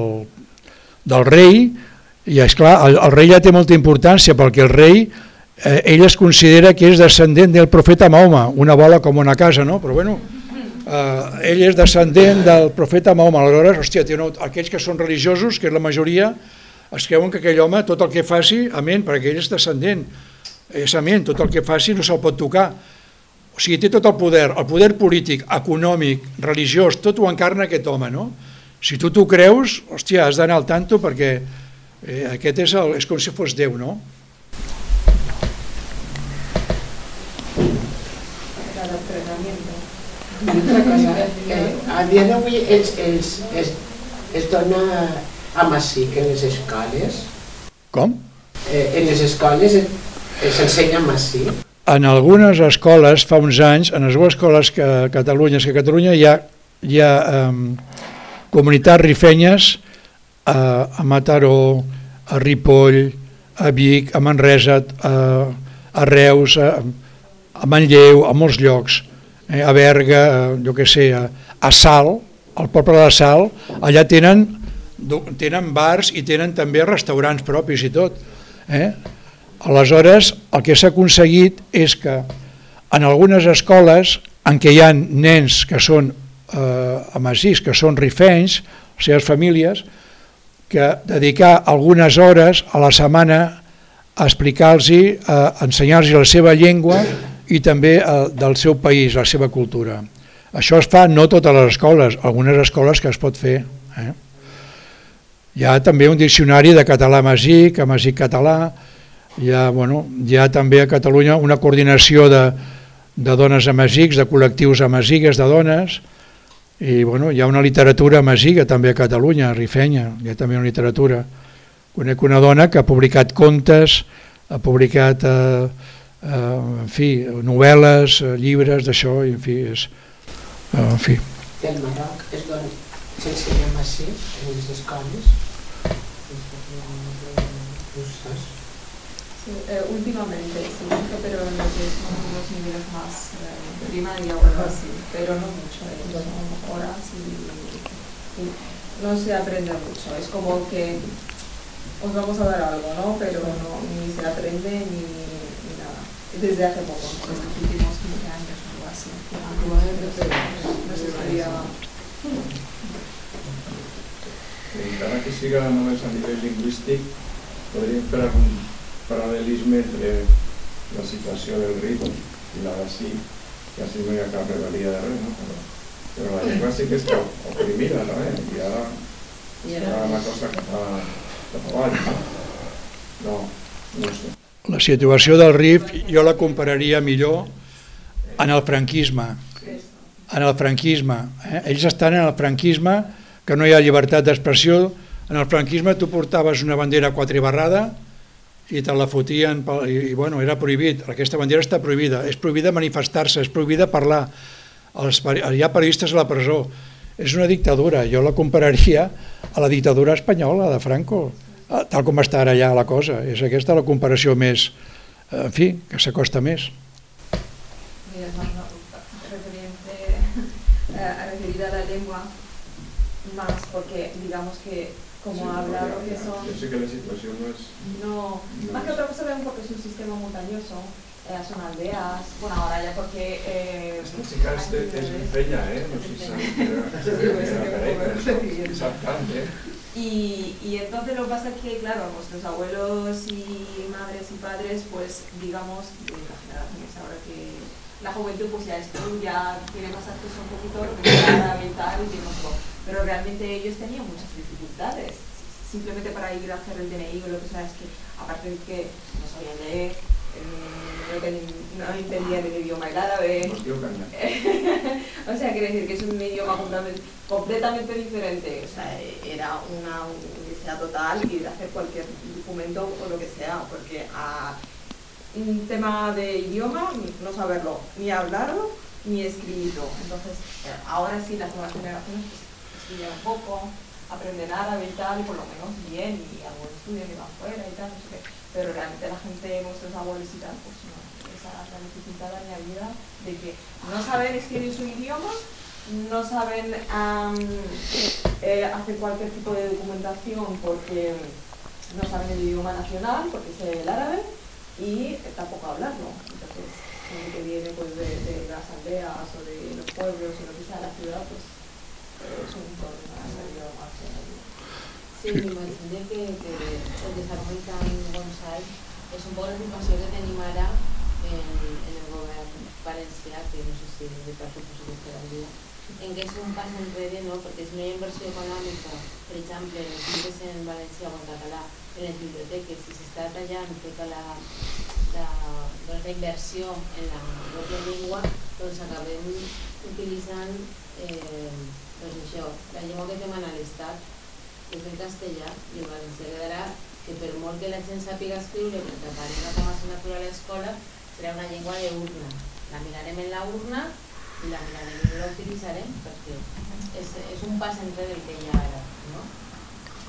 del rei, i és clar, el, el rei ja té molta importància perquè el rei, eh, ell es considera que és descendent del profeta Mahoma, una bola com una casa, no? però bueno, eh, ell és descendent del profeta Mahoma, aleshores, hòstia, té una, aquells que són religiosos, que és la majoria, es creuen que aquell home tot el que faci, amén, perquè ell és descendent, és amén, tot el que faci no se'l pot tocar. O sigui, té tot el poder, el poder polític, econòmic, religiós, tot ho encarna aquest home, no? Si tu t'ho creus, hòstia, has d'anar al tanto perquè eh, aquest és, el, és com si fos Déu, no? Una cosa, eh, a dia d'avui es, es, es, es dona a Massic en les escoles? Com? Eh, en les escoles s'ensenya a Massic? En algunes escoles, fa uns anys, en algunes escoles que a Catalunya, que a Catalunya hi ha, hi ha um, comunitats rifenyes a, a Mataró, a Ripoll, a Vic, a Manresa, a, a Reus, a, a Manlleu, a molts llocs eh, a Berga, eh, jo què sé, a, a Sal, al poble de Sal, allà tenen, tenen bars i tenen també restaurants propis i tot. Eh? Aleshores, el que s'ha aconseguit és que en algunes escoles en què hi ha nens que són eh, amassís, que són rifenys, les seves famílies, que dedicar algunes hores a la setmana a explicar-los, a ensenyar-los la seva llengua i també eh, del seu país, la seva cultura. Això es fa no totes les escoles, algunes escoles que es pot fer. Eh? Hi ha també un diccionari de català masic, a masic català, hi ha, bueno, hi ha també a Catalunya una coordinació de, de dones amasics, de col·lectius amazigues de dones, i bueno, hi ha una literatura amasiga també a Catalunya, a Rifenya, hi ha també una literatura. Conec una dona que ha publicat contes, ha publicat... Eh, eh, en fi, novel·les, eh, llibres d'això, i en fi, és, eh, en fi. Del Marroc es dona, s'ensenya així en les escoles? Sí, eh, últimamente, sí, pero en los, los niveles más eh, primaria o algo así, pero no mucho, eh, son horas y, y no se aprende mucho, es como que os vamos a dar algo, ¿no? Pero no, ni se aprende ni, ni nada. Desde hace poco, desde los últimos 15 años o algo así. No se estudiaba. Encara que siga només a nivell lingüístic, podríem fer algun paral·lelisme entre la situació del ritme i la d'ací, que així no hi ha cap rebel·lia de res, no? Però, però la llengua sí que està oprimida, no? Eh? I ara serà una cosa que fa cap avall, no? No, no sé. La situació del RIF jo la compararia millor en el franquisme. En el franquisme. Eh? Ells estan en el franquisme, que no hi ha llibertat d'expressió. En el franquisme tu portaves una bandera quatribarrada i te la fotien, i, i bueno, era prohibit. Aquesta bandera està prohibida. És prohibida manifestar-se, és prohibida parlar. Els, hi ha periodistes a la presó. És una dictadura. Jo la compararia a la dictadura espanyola de Franco tal com està ara allà la cosa. És aquesta la comparació més, en fi, que s'acosta més. Mira, no, no, referente, eh, referida a la lengua más, porque digamos que como Sí, no, lo que son... Yo sé que la situación no es... No, No más que es- otra cosa también porque es un sistema montañoso, eh, son aldeas, bueno ahora ya porque... Eh, Esta chica es, de, es vifeña, ¿eh? No sé si que que que eso. bien. Exactamente. Y, y entonces lo que pasa es que, claro, nuestros abuelos y madres y padres, pues digamos, de las generaciones ahora que la juventud pues ya esto ya tiene más acceso un poquito a que es árabe y digámoslo. Pero realmente ellos tenían muchas dificultades. Simplemente para ir a hacer el DNI o lo que sea, es que aparte de que no sabían leer, eh, no, ten- no entendían el idioma el árabe, (laughs) o sea, quiere decir que es un idioma completamente, completamente diferente. O sea, era una universidad total y de hacer cualquier documento o lo que sea, porque a un tema de idioma, no saberlo, ni hablarlo, ni escribirlo. Entonces, ahora sí, las nuevas generaciones estudian un poco, aprenden árabe y tal, y por lo menos bien, y algunos estudian y van fuera y tal, no sé qué. Pero realmente la gente, nuestros abuelos y tal, pues no, esa es la dificultad añadida de que no saben escribir su idioma, no saben eh, hacer cualquier tipo de documentación porque no saben el idioma nacional, porque es el árabe, y tampoco hablarlo. Entonces, gente que viene pues, de, de las aldeas o de los pueblos o lo que sea la ciudad, pues Sí, m'imagino que, que el que està comentant Gonçal és un poc la situació que tenim ara en, en el govern valencià, que no sé si de part dia, en què és un pas enrere, no? perquè si no hi ha inversió econòmica, per exemple, en els llibres en valencià o en català, en les biblioteques, si s'està tallant tota la, la, doncs la inversió en la pròpia llengua, doncs acabem utilitzant eh, doncs això, la llengua que tenim a l'Estat, és el castellà, i el valencià quedarà que per molt que la gent sàpiga escriure, perquè aparega com a assignatura a l'escola, serà una llengua d'urna. La mirarem en la urna i la mirarem i no la utilitzarem perquè és, és un pas enrere del que hi ha ara. No?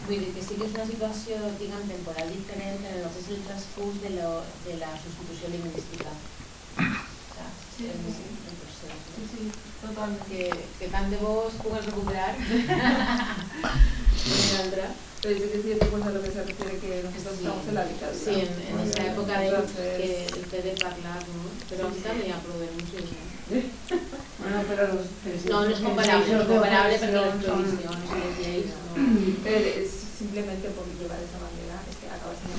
Vull dir que sí que és una situació diguem, temporal diferent en el que és el transcurs de, lo, de la substitució lingüística. Sí, sí, totalmente. que, que tant de bo es pugues recuperar. (laughs) Pero sí que es cierto pues, a lo que se refiere que nosotros Sí. estamos en la dictadura. Sí, en, en esa época de Entonces- que el té de parlar, no? Però Sí, sí, sí. ha problemes. Sí. Bueno, pero los No, no és comparable, no és comparable son- provisions i les lleis no... Pero es simplemente por llevar esa bandera es que acabas en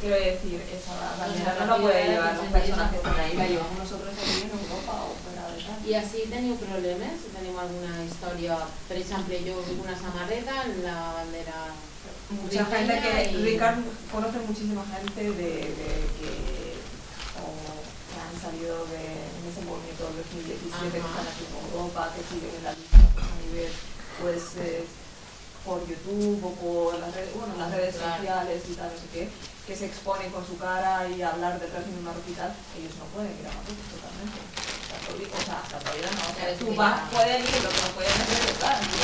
Quiero decir, esa bandera no la puede llevar las personas que están ahí, la llevamos nosotros aquí en Europa o fuera de tal. I així teniu problemes? Teniu alguna història? Per exemple, jo vinc una samarreta amb la bandera Mucha gente que, y- Ricard conoce muchísima gente de, de que, han salido de, en ese movimiento del 2017 que están aquí en Europa, que siguen en la lista pues, a nivel, pues, eh, por YouTube o por las redes, bueno, las redes sociales y tal, no sé qué, que se exponen con su cara y hablar del régimen marroquí y tal, ellos no pueden ir a Marruecos totalmente. O sea, hasta todavía no. O sea, tú sí, vas, pueden ir, lo que no pueden hacer es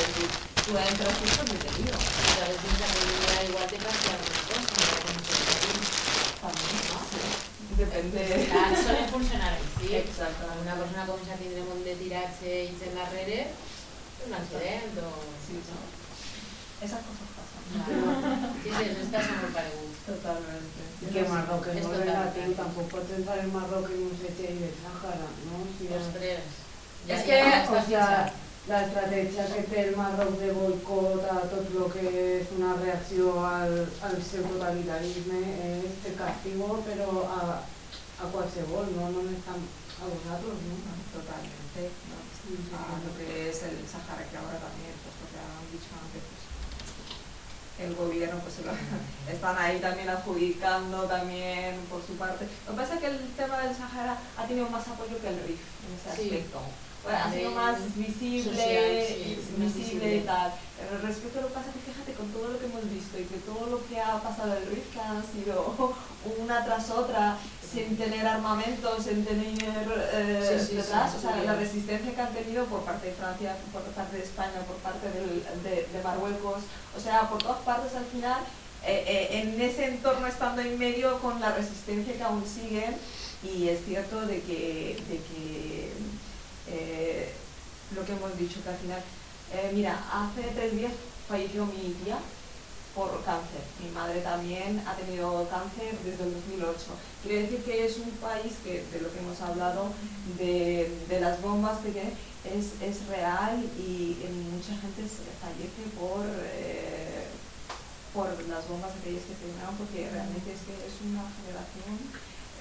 decir, tú entras y estás detenido. I a veces la comunidad igual te passa alguna cosa, no com También, ¿no? Depende. Clar, solen funcionar així. (laughs) Exactament. Una persona comença a tindre un de tiratge i gent darrere, un accident o... Sí, no. Esas cosas pasan. Sí, sí. Totalmente. Y que Marroque Es no es relativo, tampoco puedes pensar en Marroque en un sitio y del Sáhara, ¿no? Si es, Ostres. es Ja- que, o sea, la estrategia que té el Marroc de boicot a tot el que és una reacció al, al seu totalitarisme és el castigo, però a, a qualsevol, no només tam, a vosaltres, no? Totalmente. ¿no? Lo que es el Sahara, que ahora también, pues lo que han dicho antes, el gobierno pues (laughs) están ahí también adjudicando también por su parte. Lo que pasa es que el tema del Sahara ha tenido más apoyo que el RIF en ese Sí. aspecto. Bueno, ha sido más visible, social, sí, más visible y tal. Pero respecto a lo que pasa es que fíjate con todo lo que hemos visto y que todo lo que ha pasado el RIF, que han sido (laughs) una tras otra, sin tener armamento, sin tener eh, Sí, sí, detrás, sí, o sea, la resistencia que han tenido por parte de Francia, por parte de España, por parte del- de, de Marruecos, o sea, por todas partes al final, eh, eh, en ese entorno estando en medio con la resistencia que aún siguen, y es cierto de que, de que eh, lo que hemos dicho, que al final, mira, hace tres días falleció mi tía, por cáncer. Mi madre también ha tenido cáncer desde el 2008. Quiere decir que es un país que, de lo que hemos hablado, de, de las bombas, que es, es real y mucha gente se fallece por, eh, por las bombas aquellas que terminaron, porque realmente es que es una generación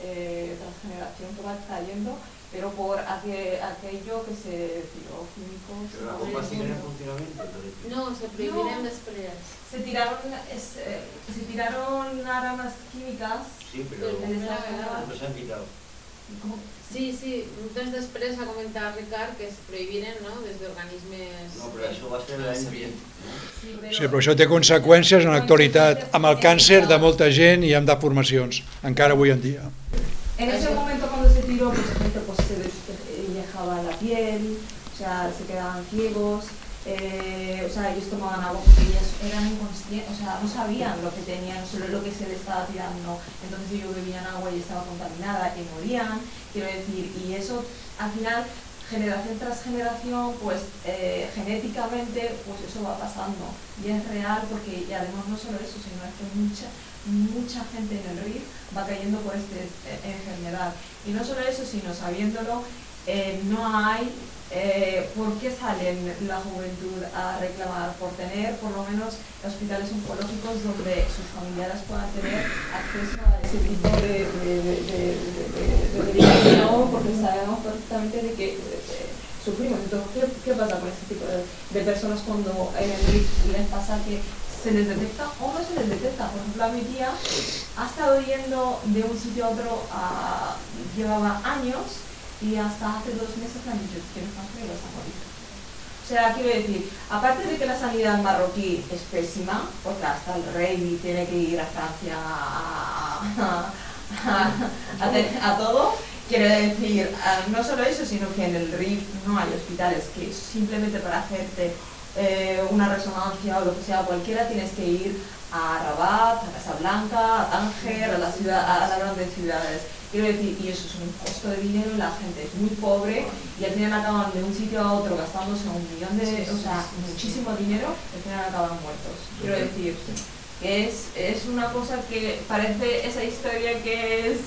eh, tras generación que va cayendo, pero por aqu- aquello que se tiró químicos. Pero la bomba el sigue en mundo. funcionamiento. entonces. No, se prohibieron despres. Se tiraron, es, eh, se tiraron armas químicas. Sí, Pero no se han quitado. ¿Cómo? Sí, sí, temps després ha comentat Ricard que es prohibiren no, des d'organismes... No, però això va ser l'any 20. Sí, Sí, però això té conseqüències en l'actualitat, amb el càncer de molta gent i amb deformacions, encara avui en dia. En ese momento o sea, se quedaban ciegos, eh, o sea, ellos tomaban agua porque ellos eran inconscientes, o sea, no sabían lo que tenían, solo lo que se les estaba tirando, entonces ellos bebían agua y estaba contaminada y morían, quiero decir, y eso al final generación tras generación, pues eh, genéticamente, pues eso va pasando y es real porque además no solo eso, sino que mucha mucha gente en el RIF va cayendo por esta enfermedad. Y no solo eso, sino sabiéndolo, eh, no hay eh, por qué salen la juventud a reclamar por tener por lo menos hospitales oncológicos donde sus familiares puedan tener acceso a ese tipo de, de, de, de- de- porque sabemos perfectamente de que eh, sufrimos. Entonces, ¿qué, qué pasa con este tipo de, personas cuando en el les pasa que se les detecta o no se les detecta. Por ejemplo, a mi tía ha estado yendo de un sitio a otro, a- llevaba años y hasta hace dos meses le han dicho, tienes cáncer y vas a morir. O sea, quiero decir, aparte de que la sanidad marroquí es pésima, porque hasta el rey tiene que ir a Francia a, a- a todo, quiero decir, no solo eso, sino que en el RIF no hay hospitales que simplemente para hacerte eh, una resonancia o lo que sea, cualquiera tienes que ir a Rabat, a Casablanca, a Tánger, a, la ciudad, a las grandes ciudades. Quiero decir, y eso es un costo de dinero, la gente es muy pobre y al final acaban de un sitio a otro gastándose un millón de, o sea, muchísimo dinero y al final acaban muertos. Quiero decir, que es, es una cosa que parece esa historia que es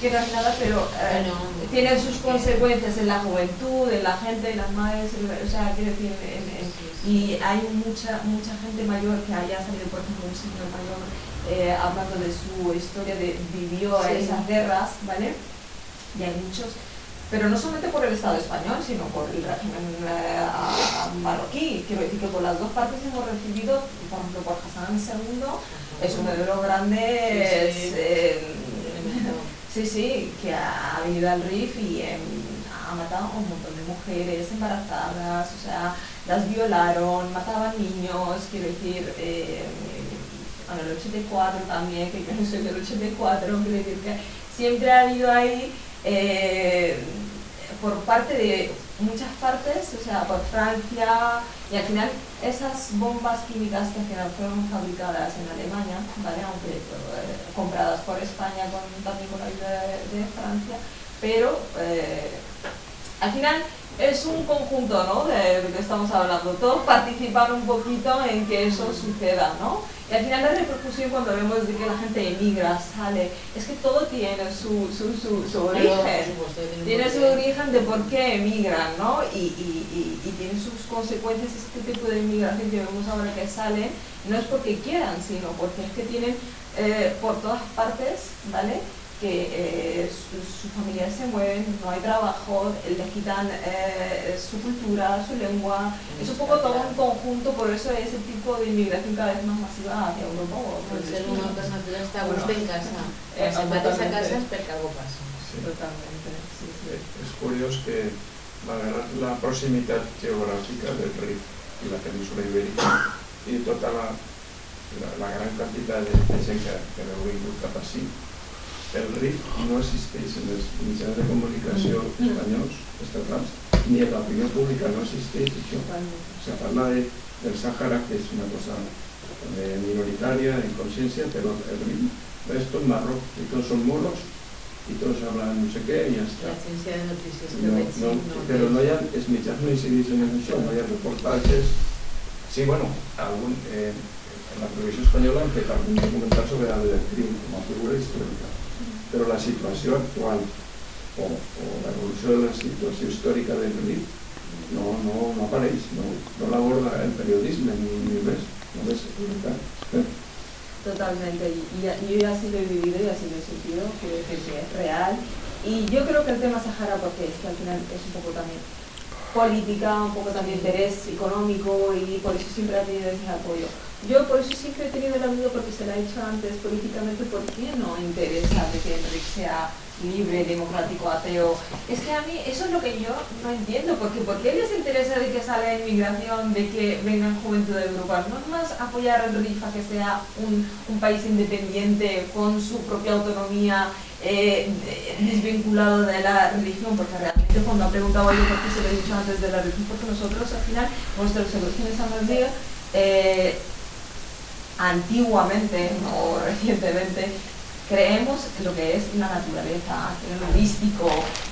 que no es nada, pero eh, Bueno, tiene sus consecuencias en la juventud, en la gente, en las madres, en- o sea, quiero decir, en- en- y hay mucha mucha gente mayor que haya salido, por ejemplo, un señor mayor eh, hablando de su historia de vivió Sí. esas guerras, ¿vale? Y hay muchos, pero no solamente por el Estado español, sino por el régimen eh, a- a marroquí. Quiero decir que por las dos partes hemos recibido, por ejemplo, por Hassan II, es uno de los grandes... Sí, sí. Eh, Sí, sí, que ha venido al RIF y em, ha matado a un montón de mujeres embarazadas, o sea, las violaron, mataban niños, quiero decir, eh, bueno, el 84 también, que yo no soy del 84, quiero decir que siempre ha habido ahí, eh, por parte de muchas partes, o sea, por Francia, y al final esas bombas químicas que al final fueron fabricadas en Alemania, ¿vale? aunque eh, compradas por España también con la ayuda de, de Francia, pero eh, al final es un conjunto ¿no? de, de que estamos hablando, todos participan un poquito en que eso suceda, ¿no? Y al final la repercusión cuando vemos de que la gente emigra, sale, es que todo tiene su, su, su, su origen tiene su origen de por qué emigran, ¿no? Y, y, y, y tiene sus consecuencias este tipo de inmigración que vemos ahora que salen, no es porque quieran, sino porque es que tienen eh, por todas partes, ¿vale? Que eh, sus, sus familias se mueven, no hay trabajo, les quitan eh, su cultura, su lengua, es un poco todo un conjunto, por eso es ese tipo de inmigración cada vez más masiva hacia Europa. o por ser humano pues, natural està a en casa. Eh, va a casa és perquè algo. Sí. Totalmente, sí, sí. Es curiós que malgrat la proximitat geogràfica del Rif i la península ibèrica i tota la, la, la gran quantitat de, de gent que, que heu vingut cap així, el Rif no existeix en els mitjans de comunicació espanyols, estatals, ni en l'opinió pública no existeix això. Totalmente. Se parla de, del Sàhara, que és una cosa eh, minoritària en consciència, però el Rif és tot marró, i tots són moros, i tots hablan no sé què, i ja està. L'agència de notícies que No, veig, no, no, però no hi ha, els mitjans no incideixen en això, no hi ha reportatges. Sí, bueno, algun, eh, la televisió espanyola han fet algun documental sobre el crim com a figura històrica, però la situació actual o, o l'evolució de la situació històrica del RIF no, no, no apareix, no, no l'aborda el periodisme ni, ni res, només és veritat. Totalmente, y, yo así lo he vivido y así lo he sentido, quiero que es real. Y yo creo que el tema Sahara, porque es que al final es un poco también política, un poco también interés económico y por eso siempre ha tenido ese apoyo. Yo por eso siempre he tenido el amigo porque se lo ha dicho antes políticamente, ¿por qué no interesa de que Enrique sea libre, democrático, ateo? Es que a mí eso es lo que yo no entiendo, porque ¿por qué les interesa de que salga inmigración, de que vengan juventud de Europa? ¿No es más apoyar a que sea un, un país independiente con su propia autonomía eh, desvinculado de la religión, porque realmente cuando ha preguntado yo por qué se lo he dicho antes de la religión, porque nosotros al final, nuestros orígenes amazigos, eh, antiguamente o recientemente, creemos lo que es la naturaleza, lo místico,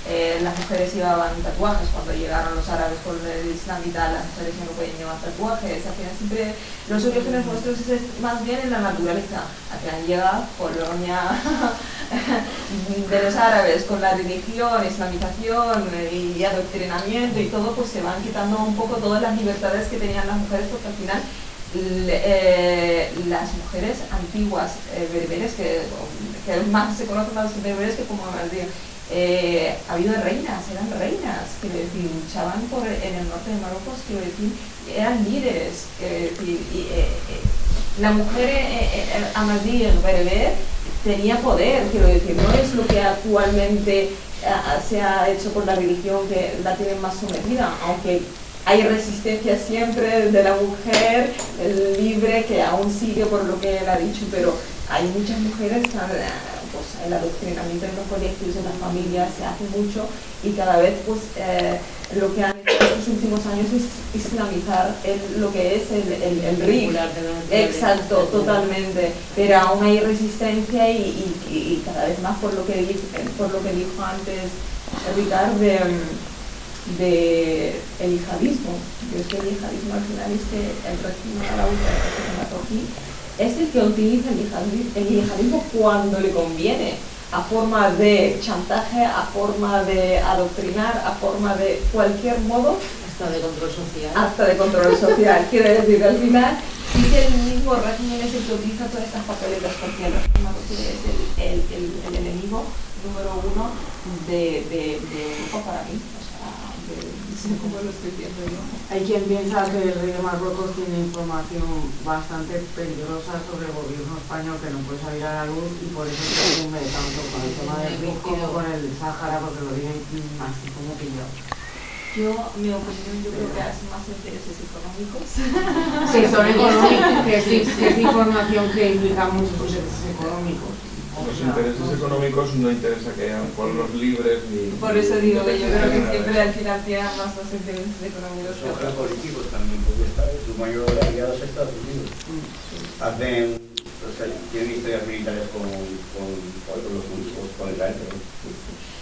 eh, las mujeres llevaban tatuajes cuando llegaron los árabes con el islam y tal, las mujeres no pueden llevar tatuajes, al final siempre los orígenes nuestros es más bien en la naturaleza, al final llega colonia (laughs) de los árabes con la religión, islamización y adoctrinamiento y todo, pues se van quitando un poco todas las libertades que tenían las mujeres porque al final eh, las mujeres antiguas eh, berberes, que, que, más se conocen más berberes que como eh, ha habido reinas, eran reinas, quiero decir, luchaban por, en el norte de Marruecos, quiero decir, eran líderes, decir, y, la mujer amadí, el berber, tenía poder, quiero decir, no es lo que actualmente se ha hecho por la religión que la tienen más sometida, aunque hay resistencia siempre de la mujer libre que aún sigue por lo que él ha dicho, pero hay muchas mujeres que pues, el adoctrinamiento en los colegios, en las familias se hace mucho y cada vez pues eh, lo que han hecho estos últimos años es islamizar el, lo que es el, el, el RIF. Exacto, totalmente. Pero aún hay resistencia y, y, y, cada vez más por lo que, por lo que dijo antes Ricardo de, el yihadismo. Yo es que el yihadismo al final es que el régimen alauita aquí es el que utiliza el yihadismo, el yihadismo cuando le conviene, a forma de chantaje, a forma de adoctrinar, a forma de cualquier modo. Hasta de control social. Hasta de control social. (laughs) Quiere decir que al final es el mismo régimen es el que utiliza todas estas papeletas porque el régimen es el, el, el, el enemigo número uno de, de, de Europa para mí. O sea, como lo estoy viendo yo. Hay quien piensa que el rey de Marruecos tiene información bastante peligrosa sobre el gobierno español que no puede salir a la luz y por eso se consume tanto con el tema del RIF como con el Sáhara porque lo vienen así como pillado. Yo, mi opinión, yo creo que hace más intereses económicos. Sí, son (laughs) económicos, que es, que es información que implica muchos intereses económicos. Los intereses económicos no interesa que hayan pueblos libres ni... Por eso digo que yo creo que siempre al final tienen más los intereses económicos que Son otros. geopolíticos también, porque está, su mayor aliado es Estados Unidos. Hacen, o sea, tienen historias militares con, con, con los judíos, con Israel, pero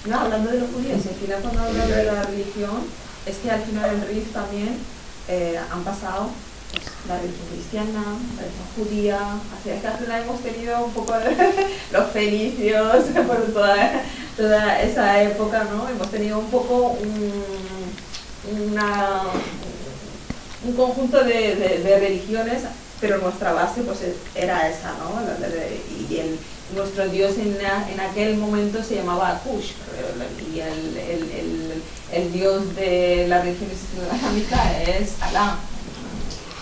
No, hablando de los judíos, al final cuando hablan de la religión, es que al final el RIF también eh, han pasado la religión cristiana, la religión judía, así es que hemos tenido un poco (laughs) los fenicios (laughs) por toda, toda esa época, ¿no? Hemos tenido un poco un, una, un conjunto de, religiones, pero nuestra base pues era esa, ¿no? Y nuestro dios en, en aquel momento se llamaba Kush, y el, el- el- el dios de la religión islámica es Alá.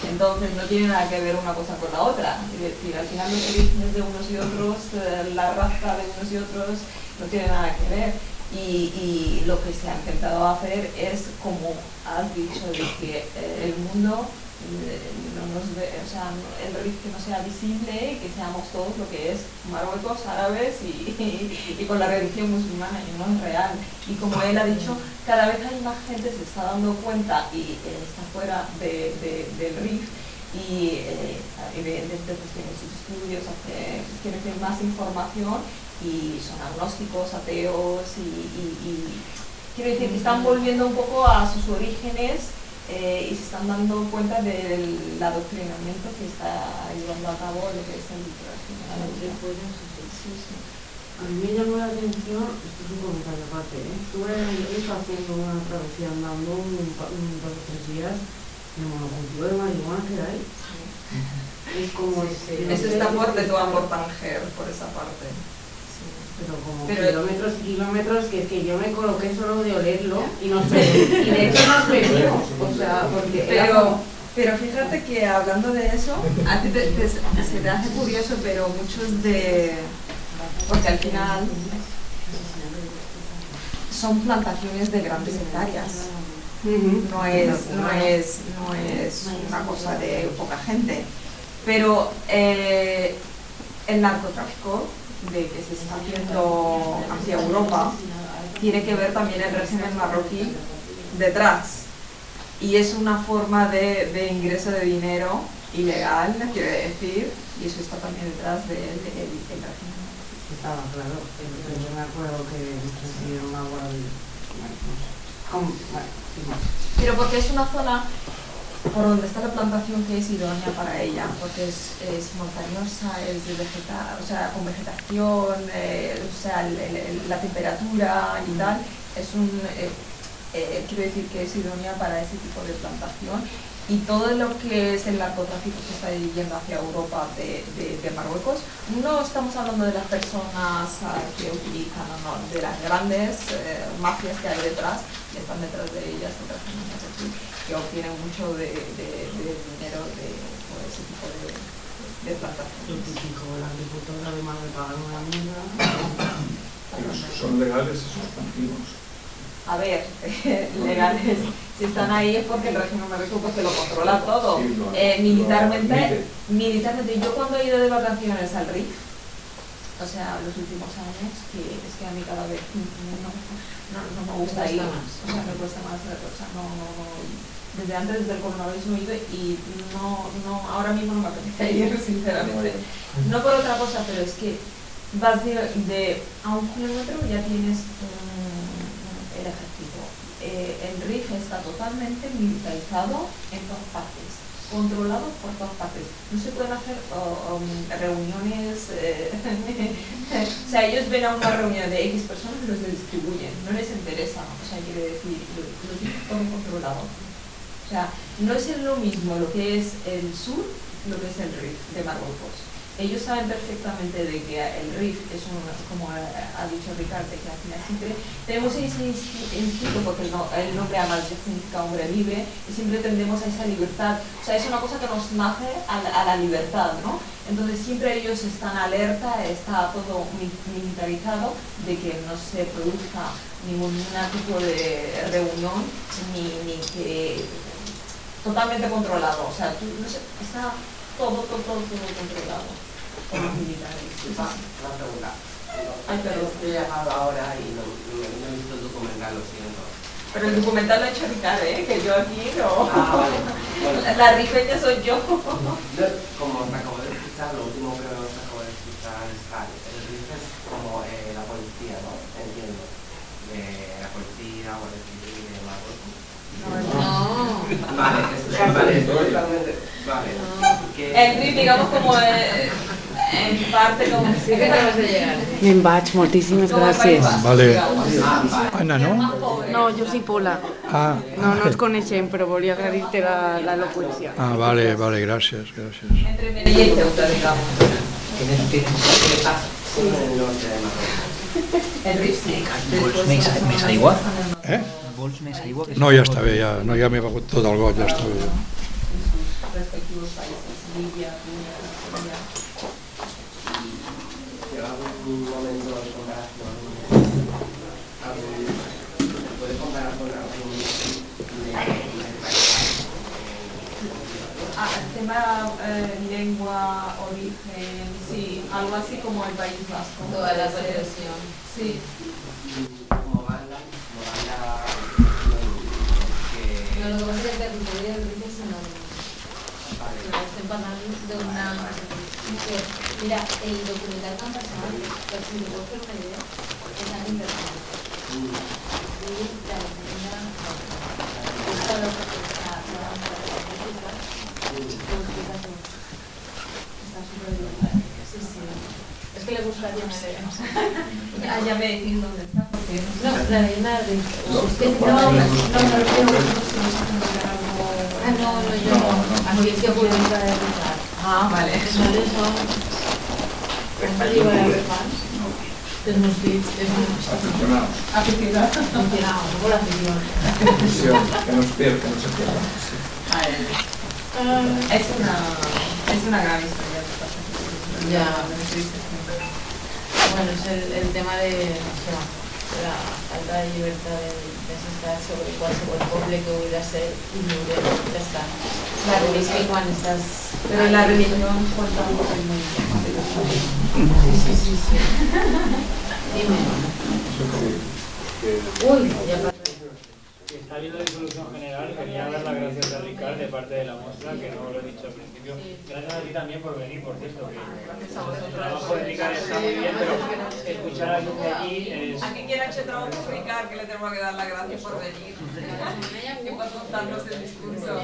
Entonces no tiene nada que ver una cosa con la otra. Es decir, al final los orígenes de unos y otros, eh, la raza de unos y otros, no tiene nada que ver. Y, lo que se ha intentado hacer es, como has dicho, de que eh, el mundo no nos ve, o sea, el RIF que no sea visible, que seamos todos lo que es Marruecos, árabes y, (laughs) y- con la religión musulmana, y no es real. Y como él ha dicho, cada vez hay más gente se está dando cuenta y eh, está fuera de, de- del RIF y eh, evidentemente pues tiene sus estudios, hace, quiere tener más información y son agnósticos, ateos y, y- y quiero decir que están volviendo un poco a sus orígenes eh, y se están dando cuenta del adoctrinamiento que está llevando a cabo lo que es el Sí, sí. A mí me llamó la atención, esto es un comentario aparte, ¿eh? estuve en el haciendo una travesía andando un, un par de tres días el monocultivo de marihuana que hay. Es como... Eso sé, está por de es- tu Tanger, por esa parte. Pero como Pero- kilómetros y kilómetros que, que yo me coloqué solo de olerlo y nos y de hecho nos bebimos, o sea, porque Pero, pero fíjate que hablando de eso, a ti te, te- se te hace curioso, pero muchos de... Porque al final son plantaciones de grandes hectáreas. No es, no es, no es una cosa de poca gente. Pero eh, el narcotráfico de que se está haciendo hacia Europa tiene que ver también el régimen marroquí detrás. Y es una forma de, de ingreso de dinero ilegal, quiero decir, y eso está también detrás del del- del régimen. Estaba claro, yo me acuerdo que recibieron agua. Bueno. Pero porque es una zona por donde está la plantación que es idónea para ella, porque es, es montañosa, es de vegeta, o sea, con vegetación, eh, o sea, el- el- el- la temperatura y tal, es un, eh, eh, quiero decir que es idónea para ese tipo de plantación. Y todo lo que es el narcotráfico que está yendo hacia Europa de, de- de Marruecos, no estamos hablando de las personas ah, que utilizan, no, no, de las grandes mafias que hay detrás, y están detrás de ellas, otras que obtienen mucho de, de- de dinero de por ese tipo de, de Lo plantaciones. típico, la agricultora además de pagar una mierda. ¿Son legales esos cultivos? A ver, (laughs) legales, si están ahí es porque el régimen marroquí pues, que lo controla todo. Sí, lo- Eh, lo militarmente, militarmente, yo cuando he ido de vacaciones al RIF, o sea, los últimos años, que es que a mí cada vez no, no, no me gusta Te ir, o sea, me cuesta más, o sea, no, no, no, desde antes del coronavirus no he ido y no, no, ahora mismo no me apetece (laughs) ir, sinceramente. No por otra cosa, pero es que vas de, de a un kilómetro ya tienes el ejército. Eh, el RIF está totalmente militarizado en todas partes, controlado por todas partes. No se pueden hacer oh, um, reuniones, eh, (laughs) o sea, ellos ven a una reunión de X personas y los distribuyen, no les interesa, o sea, quiere decir, lo, lo tienen todo controlado. Sea, no es lo mismo lo que es el sur, lo que es el RIF de Marruecos. Ellos saben perfectamente de que el RIF es un, como ha ha dicho Ricardo, que al final siempre tenemos ese insti- instinto, porque el, no- el nombre Amal significa hombre libre, y siempre tendemos a esa libertad. O sea, es una cosa que nos nace a la, a la libertad, ¿no? Entonces siempre ellos están alerta, está todo mi- militarizado de que no se produzca ningún tipo de reunión, ni, ni que totalmente controlado. O sea, tú, no sé, está todo, todo, todo, todo controlado por los militares. Una pregunta. Ay, perdón. Llamado ahora y no, no, no he visto el documental, lo siento. Pero el documental lo ha hecho Ricardo, ¿eh? Que yo aquí no. Ah, vale. (laughs) Bueno. La, rifeña soy yo. Yo, como os acabo de escuchar, lo último que Vale, esto, vale, esto totalmente. Vale. Que- El RIF, digamos, como eh, en parte como... Sí que acabas de llegar. Me'n vaig, moltíssimes como el País gràcies. Vasco, Vale. digamos. Ah, vale. Anna, no? Más pobre. No, jo soc Pola. Ah, No, no ens coneixem, però volia agrair-te la, la locuència. ah, vale, vale, gràcies, gràcies. Entre Melilla y Ceuta, digamos. ¿Qué qué- qué pasa con el norte de Marruecos? El RIF sí. Vols més, més aigua? Eh? Vols més aigua? Que No, ja està bé, ja, no, ja m'he begut tot el got, ja està bé. Ah, el tema eh, lengua, origen, sí, algo así como el País Vasco. Toda la represión. Sí. Como banda, como banda que... No, lo que pasa es que el territorio del RIF es enorme. Vale. Pero estem parlant d'una... que, Mira, el documental que han passat, per si li vols fer una idea, és en internet. Mm. Diu la leyenda... Esta lo que está... (laughs) Ah, ya me decís dónde está, porque no sé. No, la arena de usted No, no, no, me refiero a Ah, no, no, yo no. Aquí es que pública de Ricard. Ah, vale. Aleshores són... Com se diu ara els fans? Dels meus fills. És un... Aficionados. Aficionado. (laughs) Aficionado, no la afición. Afición, que no es pierde, que no se pierda. Es una, es una gran historia. Ya. Muy triste. Bueno, es el, el tema de, no sé, de la falta de llibertat de, de estar sobre qualsevol poble que vulgui ser i lliure, ja està. Claro, és que quan estàs... Pero la religión cuenta mucho muy Sí, sí, sí, sí. (laughs) Dime. Uy, ya Que está habiendo disolución general, quería dar las gracias a Ricard de parte de la muestra, que no lo he dicho al principio. Gracias a ti también por venir, por cierto, que el trabajo de Ricard está muy bien, pero escuchar a alguien de allí es... Aquí quien ha hecho trabajo es Ricard, que le tenemos que dar las gracias por venir. Y por contarnos el discurso.